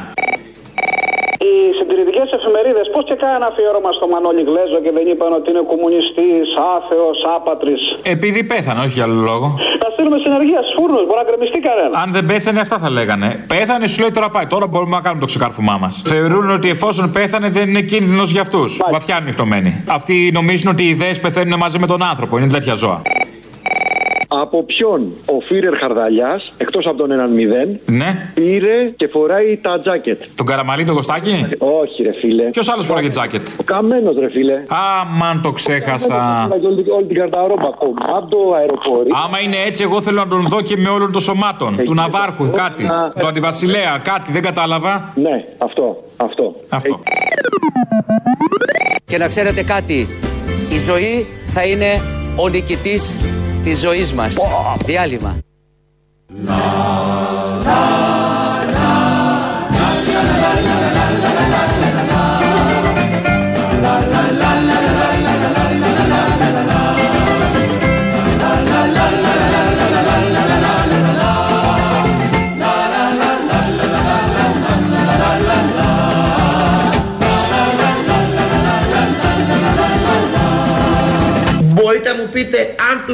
Οι συντηρητικές εφημερίδες πώς και κάναν αφιέρωμα στο Μανώλη Γλέζο και δεν είπαν ότι είναι κομμουνιστής, άθεος, άπατρης. Επειδή πέθανε, όχι για άλλο λόγο. Θα στείλουμε συνεργεία στους φούρνους, μπορεί να γκρεμιστεί κανένας. Αν δεν πέθανε, αυτά θα λέγανε. Πέθανε, σου λέει τώρα πάει. Τώρα μπορούμε να κάνουμε το ξεκάρφωμά μας. Θεωρούν ότι εφόσον πέθανε δεν είναι κίνδυνος για αυτούς. Βαθιά ανοιχτωμένοι. Αυτοί νομίζουν ότι οι ιδέες πεθαίνουν μαζί με τον άνθρωπο. Είναι τέτοια ζώα. Από ποιον ο Φίρερ Χαρδαλιάς, εκτός από τον έναν μηδέν, Ναι. πήρε και φοράει τα τζάκετ. Τον καραμαλί, τον Κωστάκη; Όχι, ρε φίλε. Ποιος άλλος φοράγε τζάκετ; Ο καμένο, ρε φίλε. Αμαν το ξέχασα. Όλη, την- όλη την καρταρόμπα ακόμα από το αεροπόρι. Άμα είναι έτσι, εγώ θέλω να τον δω και με όλων των σωμάτων. Του Ναβάρχου, κάτι. Του Αντιβασιλέα, κάτι, δεν κατάλαβα. Ναι, αυτό. Αυτό. Αυτό. Και να ξέρετε κάτι, η ζωή θα είναι ο νικητής της ζωής μας. Διάλειμμα.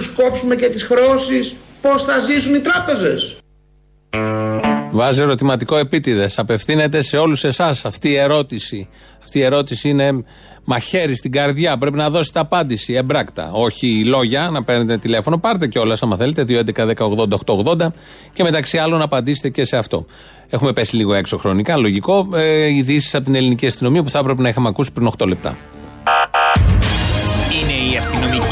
Τους κόψουμε και τις χρεώσεις, πώς θα ζήσουν οι τράπεζες. Βάζει ερωτηματικό επίτηδες. Απευθύνεται σε όλους εσάς αυτή η ερώτηση. Αυτή η ερώτηση είναι μαχαίρι στην καρδιά. Πρέπει να δώσετε απάντηση εμπράκτα. Όχι λόγια, να παίρνετε τηλέφωνο. Πάρτε κιόλας, άμα θέλετε, 2.11.10.80.880 και μεταξύ άλλων απαντήστε και σε αυτό. Έχουμε πέσει λίγο έξω χρονικά, λογικό. Ε, Ειδήσεις από την ελληνική αστυνομία που θα έπρεπε να είχαμε ακούσει πριν 8 λεπτά.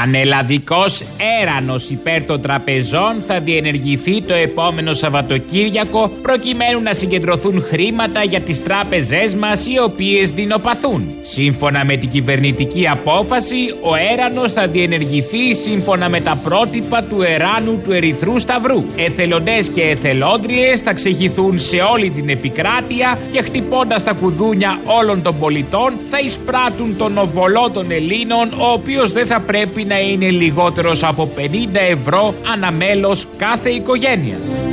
Πανελλαδικός έρανος υπέρ των τραπεζών θα διενεργηθεί το επόμενο Σαββατοκύριακο προκειμένου να συγκεντρωθούν χρήματα για τις τράπεζές μας οι οποίες δεινοπαθούν. Σύμφωνα με την κυβερνητική απόφαση, ο έρανος θα διενεργηθεί σύμφωνα με τα πρότυπα του εράνου του Ερυθρού Σταυρού. Εθελοντές και εθελόντριες θα ξεχυθούν σε όλη την επικράτεια και χτυπώντας τα κουδούνια όλων των πολιτών θα εισπράττουν τον οβολό των Ελλήνων ο οποίος δεν θα πρέπει να είναι λιγότερος από 50 ευρώ αναμέλος κάθε οικογένειας.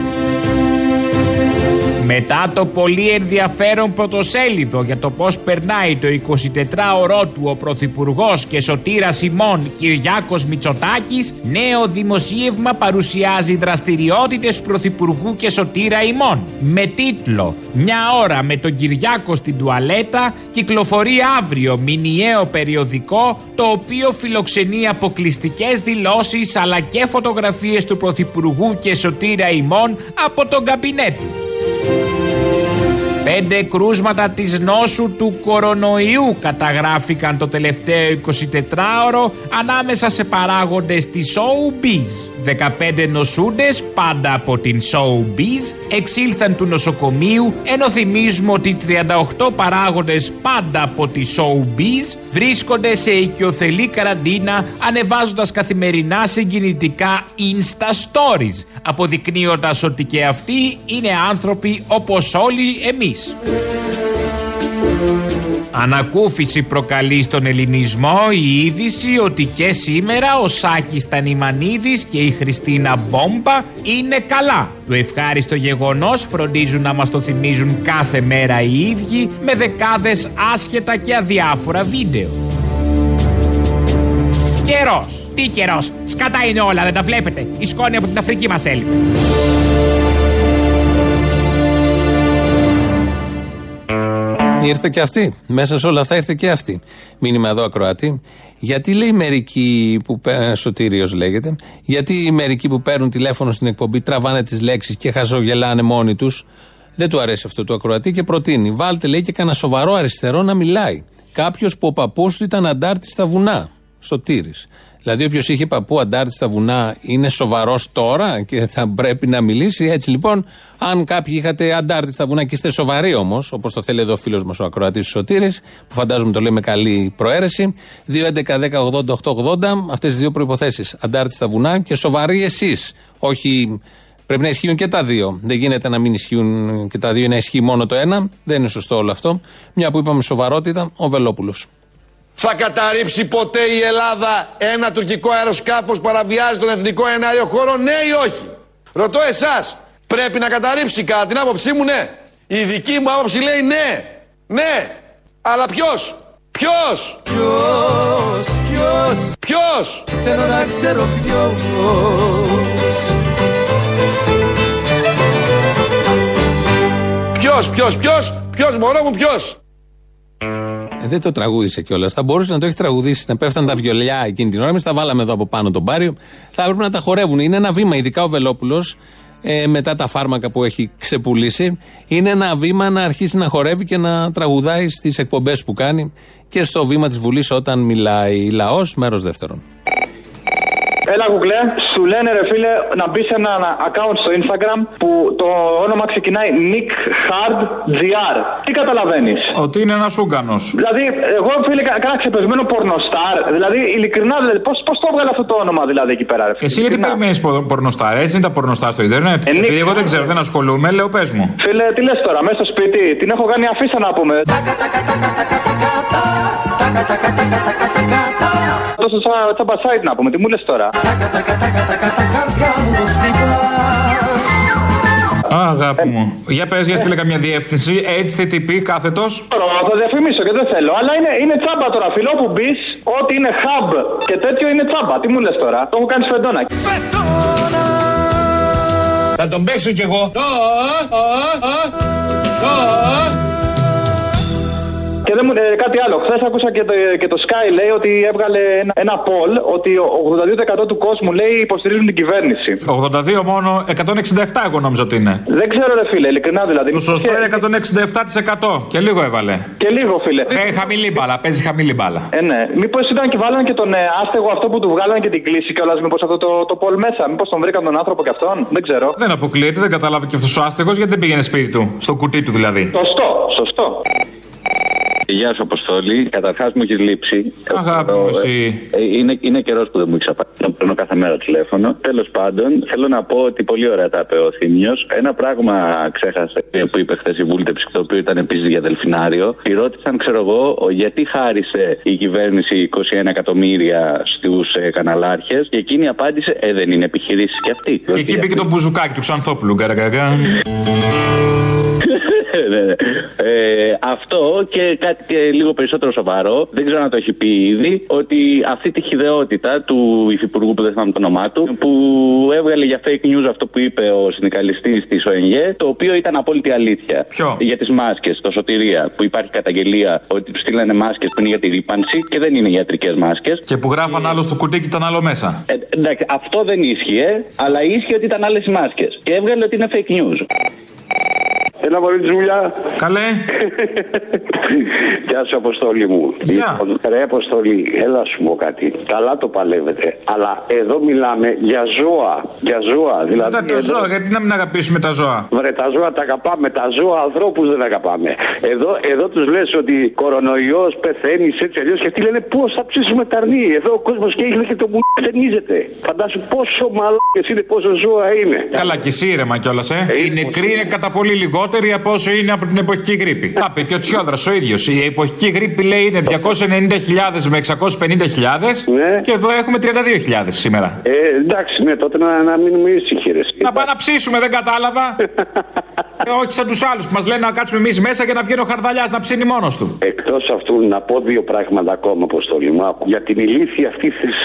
Μετά το πολύ ενδιαφέρον πρωτοσέλιδο για το πώς περνάει το 24ωρό του ο Πρωθυπουργός και σωτήρας ημών Κυριάκος Μητσοτάκης, νέο δημοσίευμα παρουσιάζει δραστηριότητες Πρωθυπουργού και σωτήρα ημών. Με τίτλο «Μια ώρα με τον Κυριάκο στην τουαλέτα» κυκλοφορεί αύριο μηνιαίο περιοδικό το οποίο φιλοξενεί αποκλειστικές δηλώσεις αλλά και φωτογραφίες του Πρωθυπουργού και σωτήρα ημών από τον καμπινέτ του. Πέντε κρούσματα της νόσου του κορονοϊού καταγράφηκαν το τελευταίο 24ωρο ανάμεσα σε παράγοντες της showbiz. 15 νοσούντες, πάντα από την showbiz, εξήλθαν του νοσοκομείου, ενώ θυμίζουμε ότι 38 παράγοντες πάντα από τη showbiz βρίσκονται σε οικειοθελή καραντίνα ανεβάζοντας καθημερινά συγκινητικά insta stories, αποδεικνύοντας ότι και αυτοί είναι άνθρωποι όπως όλοι εμείς. Ανακούφιση προκαλεί στον ελληνισμό η είδηση ότι και σήμερα ο Σάκης Τανιμανίδης και η Χριστίνα Μπόμπα είναι καλά. Το ευχάριστο γεγονός φροντίζουν να μας το θυμίζουν κάθε μέρα οι ίδιοι με δεκάδες άσχετα και αδιάφορα βίντεο. Καιρός. Τι καιρός. Σκατά είναι όλα, δεν τα βλέπετε. Η σκόνη από την Αφρική μας έλειπε. Ήρθε και αυτή. Μέσα σε όλα αυτά ήρθε και αυτή. Μήνυμα εδώ ακροατή. Γιατί λέει μερικοί που παίρνουν, Σωτήριος λέγεται, γιατί οι μερικοί που παίρνουν τηλέφωνο στην εκπομπή τραβάνε τις λέξεις και χαζογελάνε μόνοι τους. Δεν του αρέσει αυτό το ακροατή και προτείνει. Βάλτε λέει και κανένα σοβαρό αριστερό να μιλάει. Κάποιος που ο παππούς του ήταν αντάρτης στα βουνά. Σωτήρης. Δηλαδή, όποιος είχε παππού αντάρτη στα βουνά είναι σοβαρός τώρα και θα πρέπει να μιλήσει. Έτσι λοιπόν, αν κάποιοι είχατε αντάρτη στα βουνά και είστε σοβαροί όμως, όπως το θέλει εδώ ο φίλος μας ο Ακροατής Σωτήρης, που φαντάζομαι το λέει με καλή προαίρεση, 2.11.10.80.880, αυτές τι δύο προποθέσει. Αντάρτη στα βουνά και σοβαροί εσείς. Όχι. Πρέπει να ισχύουν και τα δύο. Δεν γίνεται να μην ισχύουν και τα δύο, να ισχύει μόνο το ένα. Δεν είναι σωστό όλο αυτό. Μια που είπαμε σοβαρότητα, ο Βελόπουλος. Θα καταρρύψει ποτέ η Ελλάδα ένα τουρκικό αεροσκάφος που παραβιάζει τον εθνικό ενάριο χώρο, ναι ή όχι; Ρωτώ εσάς, πρέπει να καταρρύψει κατά την άποψή μου, ναι. Η δική μου άποψη λέει ναι, ναι. Αλλά ποιος, ποιος, Ποιος, ποιος; Ποιος; Θέλω να ξέρω ποιος Ποιος, ποιος, ποιος, ποιος, μωρό μου, ποιος; Ε, δεν το τραγούδισε κιόλας. Θα μπορούσε να το έχει τραγουδήσει, να πέφταν τα βιολιά εκείνη την ώρα. Εμείς τα βάλαμε εδώ από πάνω τον Πάριο. Θα έπρεπε να τα χορεύουν. Είναι ένα βήμα, ειδικά ο Βελόπουλος, ε, μετά τα φάρμακα που έχει ξεπουλήσει. Είναι ένα βήμα να αρχίσει να χορεύει και να τραγουδάει στις εκπομπές που κάνει και στο βήμα της Βουλής όταν μιλάει. Λαός, μέρος δεύτερον. Έλα, Google, σου λένε ρε φίλε να μπει σε ένα account στο Instagram που το όνομα ξεκινάει Nick Hard GR. Τι καταλαβαίνει. Ότι είναι ένα Ούγκανο. Δηλαδή, εγώ φίλε, κα- κάνα ξεπεσμένο πορνοστάρ. Δηλαδή, ειλικρινά, δηλαδή, πώ το έβγαλε αυτό το όνομα δηλαδή εκεί πέρα, ρε φίλε. Εσύ γιατί περιμένει πορνοστάρ, έτσι είναι τα πορνοστάρ στο Ιντερνετ. Ε, Nick- Επειδή εγώ δεν ξέρω, δεν ασχολούμαι, λέω πε μου. Φίλε, τι λε τώρα, μέσα στο σπίτι, την έχω κάνει αφίσα να πούμε. Τόσο σαν τσάμπα site να πούμε, τι μου λες τώρα; Α, αγάπη μου. Για πες, για στείλε καμιά διεύθυνση. HTTP κάθετος. Θα διαφημίσω και δεν θέλω. Αλλά είναι, είναι τσάμπα τώρα. Φιλό που μπεις, ό,τι είναι hub και τέτοιο είναι τσάμπα. Τι μου λες τώρα; Το έχω κάνει σφεντόνα. Θα τον παίξω κι εγώ. Και δεν μου ε, κάτι άλλο. Χθες άκουσα και το, και το Sky λέει ότι έβγαλε ένα, ένα poll ότι ο 82% του κόσμου λέει υποστηρίζουν την κυβέρνηση. 82 μόνο, 167 εγώ νόμιζα ότι είναι. Δεν ξέρω, ρε φίλε, ειλικρινά δηλαδή. Το σωστό είναι 167% και λίγο έβαλε. Και λίγο, φίλε. Ε, χαμηλή μπάλα, παίζει χαμηλή μπάλα. Ε, ναι. Μήπως ήταν και βάλανε και τον ε, άστεγο αυτό που του βγάλανε και την κλίση κιόλας. Μήπως αυτό το, το poll μέσα. Μήπως τον βρήκαν τον άνθρωπο κι αυτόν. Δεν ξέρω. Δεν αποκλείεται, δεν κατάλαβε και αυτός ο άστεγος γιατί δεν πήγαινε σπίτι του. Στο κουτί του δηλαδή. Σωστό, σωστό. Γεια σου, Αποστόλη. Καταρχάς μου έχεις λείψει. Αγάπη μου, εσύ. Ε, Είναι, είναι καιρός που δεν μου έχεις απαντήσει. Τον παίρνω κάθε μέρα τηλέφωνο. Τέλος πάντων, θέλω να πω ότι πολύ ωραία τα είπε ο Θήμιος. Ένα πράγμα ξέχασε που είπε χθες η Βούλτεψη, το οποίο ήταν επίσης για δελφινάριο. Τη ρώτησαν, ξέρω εγώ, ο- γιατί χάρισε η κυβέρνηση 21 εκατομμύρια στους ε, καναλάρχες. Και εκείνη απάντησε, Ε, δεν είναι επιχειρήσεις κι αυτή. Και εκεί μπήκε το μπουζουκάκι του Ξανθόπουλου. Γκαραγκαγκά. Ναι, ναι. ε, αυτό και κάτι και λίγο περισσότερο σοβαρό, δεν ξέρω αν το έχει πει ήδη, ότι αυτή τη χιδεότητα του υφυπουργού που δεν θυμάμαι το όνομά του, που έβγαλε για fake news αυτό που είπε ο συνδικαλιστής της ΟΕΝΓΕ, το οποίο ήταν απόλυτη αλήθεια. Ποιο; Για τις μάσκες, το σωτηρία, που υπάρχει καταγγελία ότι τους στείλανε μάσκες που είναι για τη ρήπανση και δεν είναι ιατρικές μάσκες. Και που γράφαν άλλο στο κουτί και ήταν άλλο μέσα. Ε, εντάξει, αυτό δεν ίσχυε, αλλά ίσχυε ότι ήταν άλλες οι μάσκες. Και έβγαλε ότι είναι fake news. Έλα μωρή Τζούλια. Καλέ. Γεια σου Αποστόλη μου. Γεια. Λοιπόν, Ρε Αποστόλη, έλα σου πω κάτι. Καλά το παλεύετε. Αλλά εδώ μιλάμε για ζώα. Για ζώα. Δηλαδή, Μετά τα εδώ- ζώα, γιατί να μην αγαπήσουμε τα ζώα; Βρε, τα ζώα τα αγαπάμε. Τα ζώα ανθρώπους δεν αγαπάμε. Εδώ, εδώ τους λες ότι κορονοϊός πεθαίνει έτσι αλλιώς και αυτοί λένε πώς θα ψήσουμε τα αρνί. Εδώ ο κόσμος και έχει και το μου χτενίζεται. Φαντάσου πόσο μαλάκες είναι, πόσο ζώα είναι. Καλά, και εσύ ήρεμα κιόλας, ε. Οι νεκροί είναι κατά πολύ λιγότεροι από όσο είναι από την εποχική γρήπη. Τα πει και ο Τσιόδρας ο ίδιος. Η εποχική γρήπη λέει είναι 290.000 με 650.000 και εδώ έχουμε 32.000 σήμερα. Ε, εντάξει, ναι, τότε να, να μείνουμε ήσυχοι. ρε. Να πάμε να ψήσουμε, δεν κατάλαβα. ε, όχι σαν τους άλλους που μας λένε να κάτσουμε εμείς μέσα και να βγαίνει ο χαρδαλιάς να ψήνει μόνος του. Εκτός αυτού, να πω δύο πράγματα ακόμα, Αποστολή μου. Άκου. Για την ηλίθεια αυτή της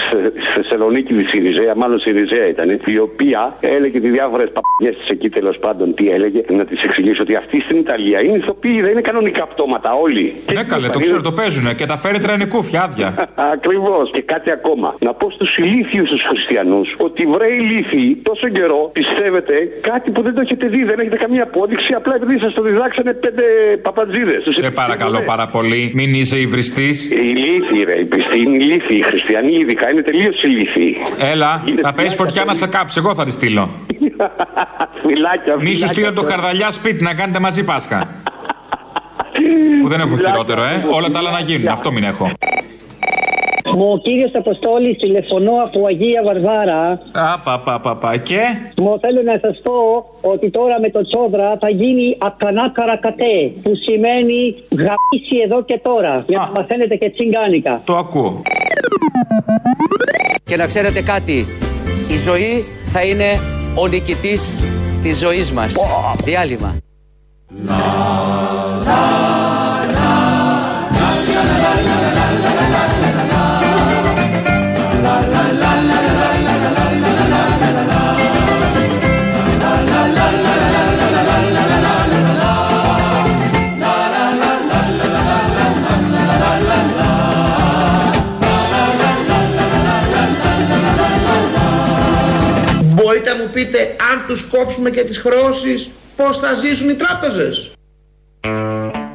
Θεσσαλονίκη, της Σιριζέα, μάλλον Σιριζέα ήταν, η οποία έλεγε τι διάφορες παπιέ της εκεί τέλος πάντων, τι έλεγε, να τη εξηγήσω ότι αυτή στην Ιταλία είναι ηθοποιοί, δεν είναι κανονικά πτώματα όλοι. Ναι, καλέ, το ξέρω, το παίζουνε και τα φέρει τρανικού φιάδια. Ακριβώς. Και κάτι ακόμα. Να πω στους ηλίθιους τους χριστιανούς ότι βρε ηλίθιοι τόσο καιρό πιστεύετε κάτι που δεν το έχετε δει, δεν έχετε καμία απόδειξη, απλά επειδή σας το διδάξανε πέντε παπατζίδες. Σε παρακαλώ πάρα πολύ, μην είσαι υβριστής. Οι ηλίθιοι, ρε, οι πιστοί είναι ηλίθιοι. Οι χριστιανοί ειδικά είναι τελείως ηλίθιοι. Έλα, θα πέσει φωτιά να σε κάψει, εγώ θα τη στείλω. Φυλάκια, Μη σου στείλω το χαρδαλιά σπίτι να κάνετε μαζί Πάσχα. Που δεν έχω χειρότερο, ε. Όλα τα άλλα να γίνουν. Αυτό μην έχω. Ο κύριος Αποστόλης τηλεφωνώ από Αγία Βαρβάρα. Απα, πα, πα, πα. Και; Μου θέλω να σας πω ότι τώρα με το τσόδρα θα γίνει ακανά καρακατέ που σημαίνει γαμίση εδώ και τώρα για να μαθαίνετε και τσιγκάνικα. Το ακούω. Και να ξέρετε κάτι, η ζωή θα είναι ο νικητής της ζωής μας. Διάλειμμα. Μπορείτε να μου πείτε αν τους κόψουμε και τις χρεώσεις πώς θα ζήσουν οι τράπεζες;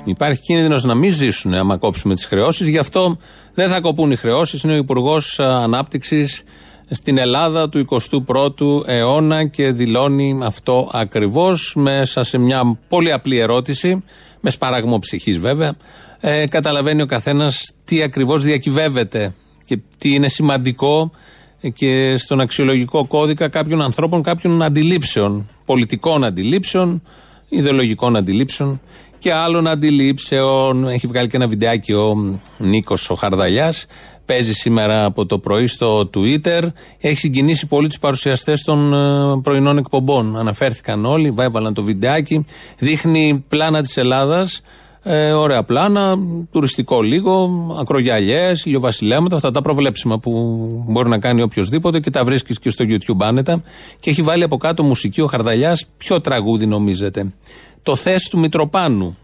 Υπάρχει κίνδυνος να μην ζήσουν άμα κόψουμε τις χρεώσεις. Γι' αυτό δεν θα κοπούν οι χρεώσεις. Είναι ο Υπουργός Ανάπτυξης στην Ελλάδα του 21ου αιώνα και δηλώνει αυτό ακριβώς μέσα σε μια πολύ απλή ερώτηση, με σπαράγμο ψυχής βέβαια. Ε, καταλαβαίνει ο καθένας τι ακριβώς διακυβεύεται και τι είναι σημαντικό και στον αξιολογικό κώδικα κάποιων ανθρώπων, κάποιων αντιλήψεων, πολιτικών αντιλήψεων, ιδεολογικών αντιλήψεων και άλλων αντιλήψεων. Έχει βγάλει και ένα βιντεάκι ο Νίκος ο Χαρδαλιάς. Παίζει σήμερα από το πρωί στο Twitter. Έχει συγκινήσει πολύ τους παρουσιαστές των ε, πρωινών εκπομπών. Αναφέρθηκαν όλοι, έβαλαν το βιντεάκι. Δείχνει πλάνα της Ελλάδας. Ε, ωραία πλάνα, τουριστικό λίγο, ακρογιαλιές, ηλιοβασιλέματα, αυτά τα προβλέψιμα που μπορεί να κάνει οποιοδήποτε και τα βρίσκεις και στο YouTube άνετα. Και έχει βάλει από κάτω μουσική ο Χαρδαλιάς. Ποιο τραγούδι νομίζετε. Το θες του Μητροπάνου.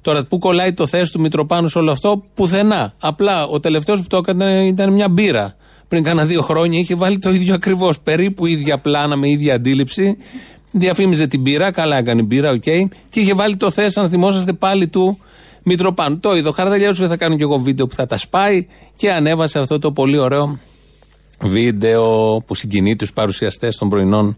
Τώρα, πού κολλάει το θες του Μητροπάνου σε όλο αυτό, πουθενά. Απλά ο τελευταίος που το έκανε ήταν μια μπύρα. Πριν κάνα δύο χρόνια είχε βάλει το ίδιο ακριβώς. Περίπου ίδια πλάνα με ίδια αντίληψη. Διαφήμιζε την μπύρα, καλά έκανε μπύρα, OK. Okay, και είχε βάλει το θες, αν θυμόσαστε πάλι του Μητροπάνου. Το είδε ο Χαρδαλιάς θα κάνω κι εγώ βίντεο που θα τα σπάει και ανέβασε αυτό το πολύ ωραίο βίντεο που συγκινεί τους παρουσιαστές των πρωινών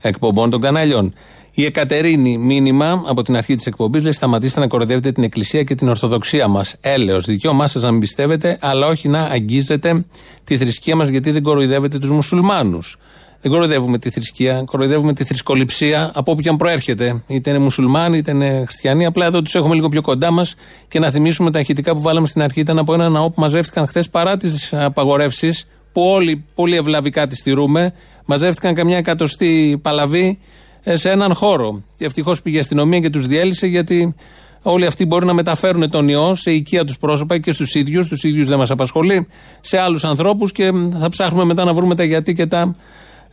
εκπομπών των καναλιών. Η Εκατερίνη, μήνυμα από την αρχή της εκπομπής, λέει: Σταματήστε να κοροϊδεύετε την Εκκλησία και την Ορθοδοξία μας. Έλεος, δικαίωμά σας να μην πιστεύετε, αλλά όχι να αγγίζετε τη θρησκεία μας, γιατί δεν κοροϊδεύετε τους μουσουλμάνους. Δεν κοροϊδεύουμε τη θρησκεία, κοροϊδεύουμε τη θρησκοληψία από όπου και αν προέρχεται. Είτε είναι μουσουλμάνοι, είτε είναι χριστιανοί. Απλά εδώ τους έχουμε λίγο πιο κοντά μας και να θυμίσουμε τα ηχητικά που βάλαμε στην αρχή. Ήταν από ένα ναό που μαζεύτηκαν χθες παρά τις απαγορεύσεις, που όλοι πολύ ευλαβικά τις στηρούμε. Μαζεύτηκαν καμιά εκατοστή παλαβή ε, σε έναν χώρο. Και ευτυχώς πήγε η αστυνομία και τους διέλυσε γιατί όλοι αυτοί μπορεί να μεταφέρουν τον ιό σε οικία τους πρόσωπα και στους ίδιους. Τους ίδιους δεν μας απασχολεί, σε άλλους ανθρώπους και θα ψάχνουμε μετά να βρούμε τα γιατί και τα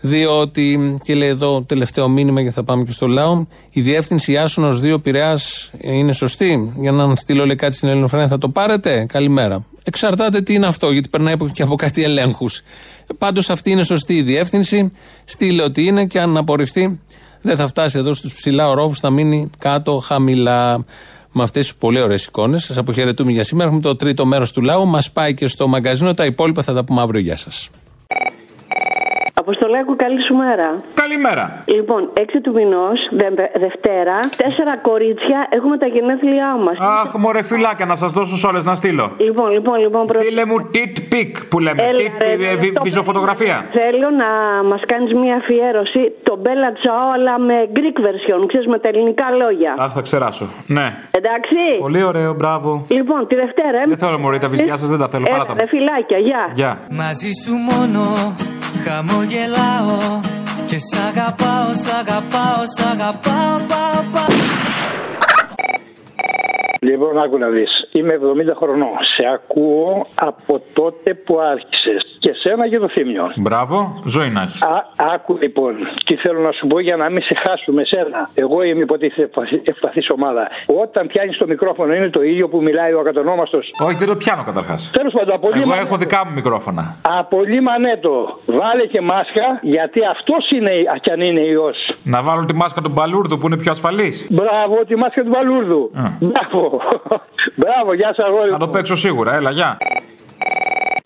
διότι, και λέει εδώ τελευταίο μήνυμα και θα πάμε και στο λαό, η διεύθυνση Άσονο 2 Πειραιάς είναι σωστή. Για να στείλω λέει κάτι στην Ελληνοφρένια, θα το πάρετε; Καλημέρα. Εξαρτάται τι είναι αυτό, γιατί περνάει και από κάτι ελέγχους. Πάντως αυτή είναι σωστή η διεύθυνση. Στείλε ότι είναι και αν απορριφθεί, δεν θα φτάσει εδώ στους ψηλά ορόφους, θα μείνει κάτω χαμηλά. Με αυτές τις πολύ ωραίες εικόνες, σας αποχαιρετούμε για σήμερα. Έχουμε το τρίτο μέρος του λαού. Μας πάει και στο μαγκαζίνο. Τα υπόλοιπα θα τα πούμε αύριο. Γεια σας. Αποστολάκου, καλή σου μέρα. Καλημέρα. Λοιπόν, 6 του μηνός, Δευτέρα, τέσσερα κορίτσια έχουμε τα γενέθλιά μας. Αχ, μωρέ φυλάκια, να σας δώσω σε όλες να στείλω. Λοιπόν, λοιπόν, λοιπόν. Προ... Στείλε μου tit pic που λέμε. Έλα, tit ρε, βι- ρε, βι- το- βυζοφωτογραφία. Θέλω να μας κάνεις μια αφιέρωση. Το Bella Ciao, αλλά με Greek version, ξέρεις με τα ελληνικά λόγια. Α, θα ξεράσω. Ναι. Εντάξει. Πολύ ωραίο, μπράβο. Λοιπόν, τη Δευτέρα. ε. Δεν θέλω μωρέ τα βυζιά σας, δεν τα θέλω. Έλα, Παράτα ρε, φιλάκια, γεια. Γεια. Μαζί σου μόνο χαμογελάω και σ' αγαπάω, σ' αγαπάω, σ' αγαπάω, πάω, πάω. Λοιπόν, άκου να δεις. Είμαι 70 χρονών. Σε ακούω από τότε που άρχισες. Και σένα και το θύμιο. Μπράβο, ζωή να έχεις. Άκου λοιπόν, τι θέλω να σου πω για να μην σε χάσουμε σένα. Εγώ είμαι υποτίθεται ευπαθή ομάδα. Όταν πιάνεις το μικρόφωνο, είναι το ίδιο που μιλάει ο ακατονόμαστος. Όχι, δεν το πιάνω καταρχάς. Τέλος πάντων, απολύμα. Εγώ έχω δικά μου μικρόφωνα. Απολύμα νέτο. Βάλε και μάσκα, γιατί αυτός είναι, κι αν είναι ιός. Να βάλω τη μάσκα του μπαλούρδου που είναι πιο ασφαλής. Μπράβο, τη μάσκα του Βαλούρδου. Μπράβο. Μπράβο, γεια σα, αγόρι. Να το παίξω σίγουρα, έλα, γεια.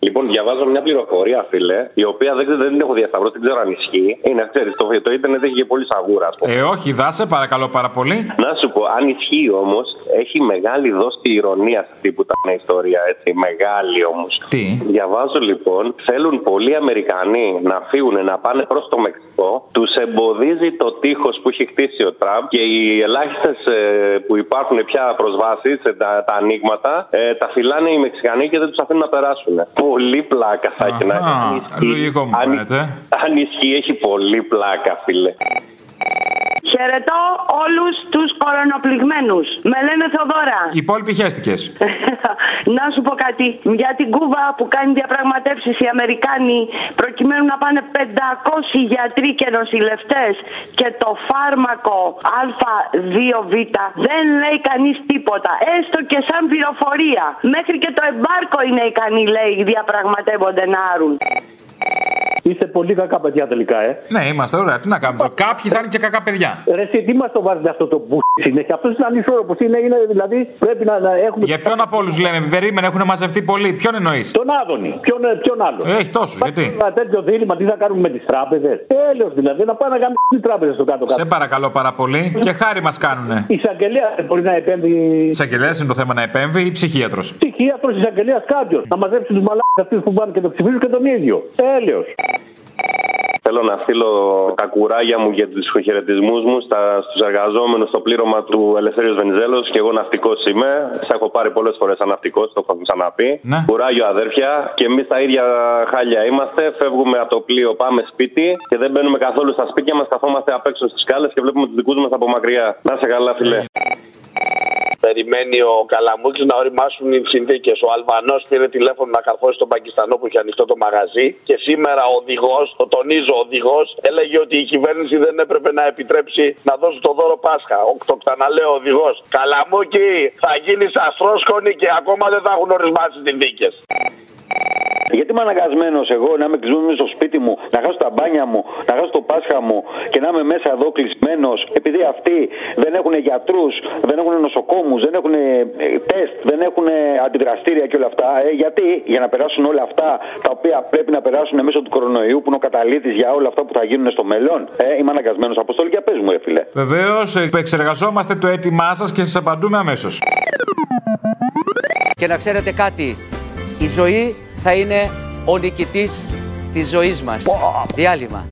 Λοιπόν, διαβάζω μια πληροφορία, φίλε, η οποία δεν, δεν την έχω διασταυρώσει, δεν ξέρω αν ισχύει. Είναι, ξέρεις, το, το ίντερνετ έχει και πολύ σαγούρα, ας πούμε. Ε, όχι, δάσε, παρακαλώ πάρα πολύ. Να σου πω, αν ισχύει όμως, έχει μεγάλη δόση ηρωνίας αυτή που ήταν η ιστορία, έτσι. Μεγάλη όμως. Τι; Διαβάζω λοιπόν, θέλουν πολλοί Αμερικανοί να φύγουν να πάνε προς το Μεξικό. Τους εμποδίζει το τείχος που έχει χτίσει ο Τραμπ και οι ελάχιστες που υπάρχουν πια προσβάσεις, τα, τα ανοίγματα, ε, τα φυλάνε οι Μεξικανοί και δεν τους αφήνουν να περάσουν. Πολύ πλάκα θα έχει να Α, λογικό μου φαίνεται. αν ισχύει, έχει πολύ πλάκα, φίλε. Χαιρετώ όλους τους κορονοπληγμένου. Με λένε Θοδώρα. Οι υπόλοιποι χαίστηκες. να σου πω κάτι. Για την Κούβα που κάνει διαπραγματεύσεις οι Αμερικάνοι προκειμένου να πάνε 500 γιατροί και νοσηλευτές και το φάρμακο Α2Β δεν λέει κανείς τίποτα. Έστω και σαν πληροφορία. Μέχρι και το εμπάρκο είναι ικανοί, λέει, διαπραγματεύονται να άρουν. Είστε πολύ κακά παιδιά τελικά, ε. Ναι, είμαστε ωραία. Τι να κάνουμε. τώρα. Κάποιοι θα είναι και κακά παιδιά. Ρε, εσύ, τι μας το βάζετε αυτό το που συνέχεια; Αυτός είναι ανισόρροπος. Είναι, είναι, δηλαδή πρέπει να, να έχουμε. Για ποιον από όλους λέμε, περίμενε, έχουν μαζευτεί πολλοί. Ποιον εννοείς; Τον Άδωνη. Ποιον, ποιον άλλο. Έχει τόσους, γιατί; Ένα τέτοιο δίλημα, τι θα κάνουμε με τις τράπεζες; Τέλος δηλαδή, να πάνε να κάνουμε τις τράπεζες στο κάτω-κάτω. Σε παρακαλώ πάρα πολύ. Και χάρη μας κάνουνε. Η εισαγγελέα δεν μπορεί να επέμβει. Εισαγγελέα είναι το θέμα να επέμβει ή ψυχίατρος. Ψυχίατρος, εισαγγελέα κάποιος. Να μαζέψει τους μαλάκε αυτούς που πάνε και το ψηφίζουν και τον ίδιο. Τέλειος. Θέλω να στείλω τα κουράγια μου για τους χαιρετισμούς μου στους εργαζόμενους στο πλήρωμα του Ελευθερίου Βενιζέλος και εγώ ναυτικός είμαι. Σα έχω πάρει πολλές φορές σαν ναυτικός, το έχω ξαναπεί. Ναι. Κουράγιο αδέρφια και εμείς τα ίδια χάλια είμαστε. Φεύγουμε από το πλοίο, πάμε σπίτι και δεν μπαίνουμε καθόλου στα σπίτια μας. Καθόμαστε απ' έξω στις σκάλες και βλέπουμε τους δικούς μας από μακριά. Να σε καλά, φιλέ. Περιμένει ο Καλαμούκης να οριμάσουν οι συνθήκες. Ο Αλβανός πήρε τηλέφωνο να καρφώσει τον Πακιστανό που είχε ανοιχτό το μαγαζί. Και σήμερα ο οδηγός, το τονίζω ο οδηγός, έλεγε ότι η κυβέρνηση δεν έπρεπε να επιτρέψει να δώσει το δώρο Πάσχα. Ο, το ξαναλέω ο οδηγός. Καλαμούκη, θα γίνεις αστρόσκονη και ακόμα δεν θα έχουν ορισμάσει συνθήκες. Γιατί είμαι αναγκασμένος εγώ να είμαι κλεισμένο στο σπίτι μου, να χάσω τα μπάνια μου, να χάσω το Πάσχα μου και να είμαι μέσα εδώ κλεισμένος, επειδή αυτοί δεν έχουν γιατρούς, δεν έχουν νοσοκόμους, δεν έχουν ε, τεστ, δεν έχουν αντιδραστήρια και όλα αυτά. Ε, γιατί; Για να περάσουν όλα αυτά τα οποία πρέπει να περάσουν μέσω του κορονοϊού που είναι ο καταλήτης για όλα αυτά που θα γίνουν στο μέλλον. Ε, είμαι αναγκασμένος. Αποστολή για πες μου, ρε φίλε. Βεβαίως, επεξεργαζόμαστε το έτοιμά σας και σας απαντούμε αμέσως. Και να ξέρετε κάτι, η ζωή θα είναι ο νικητής της ζωής μας. Διάλειμμα.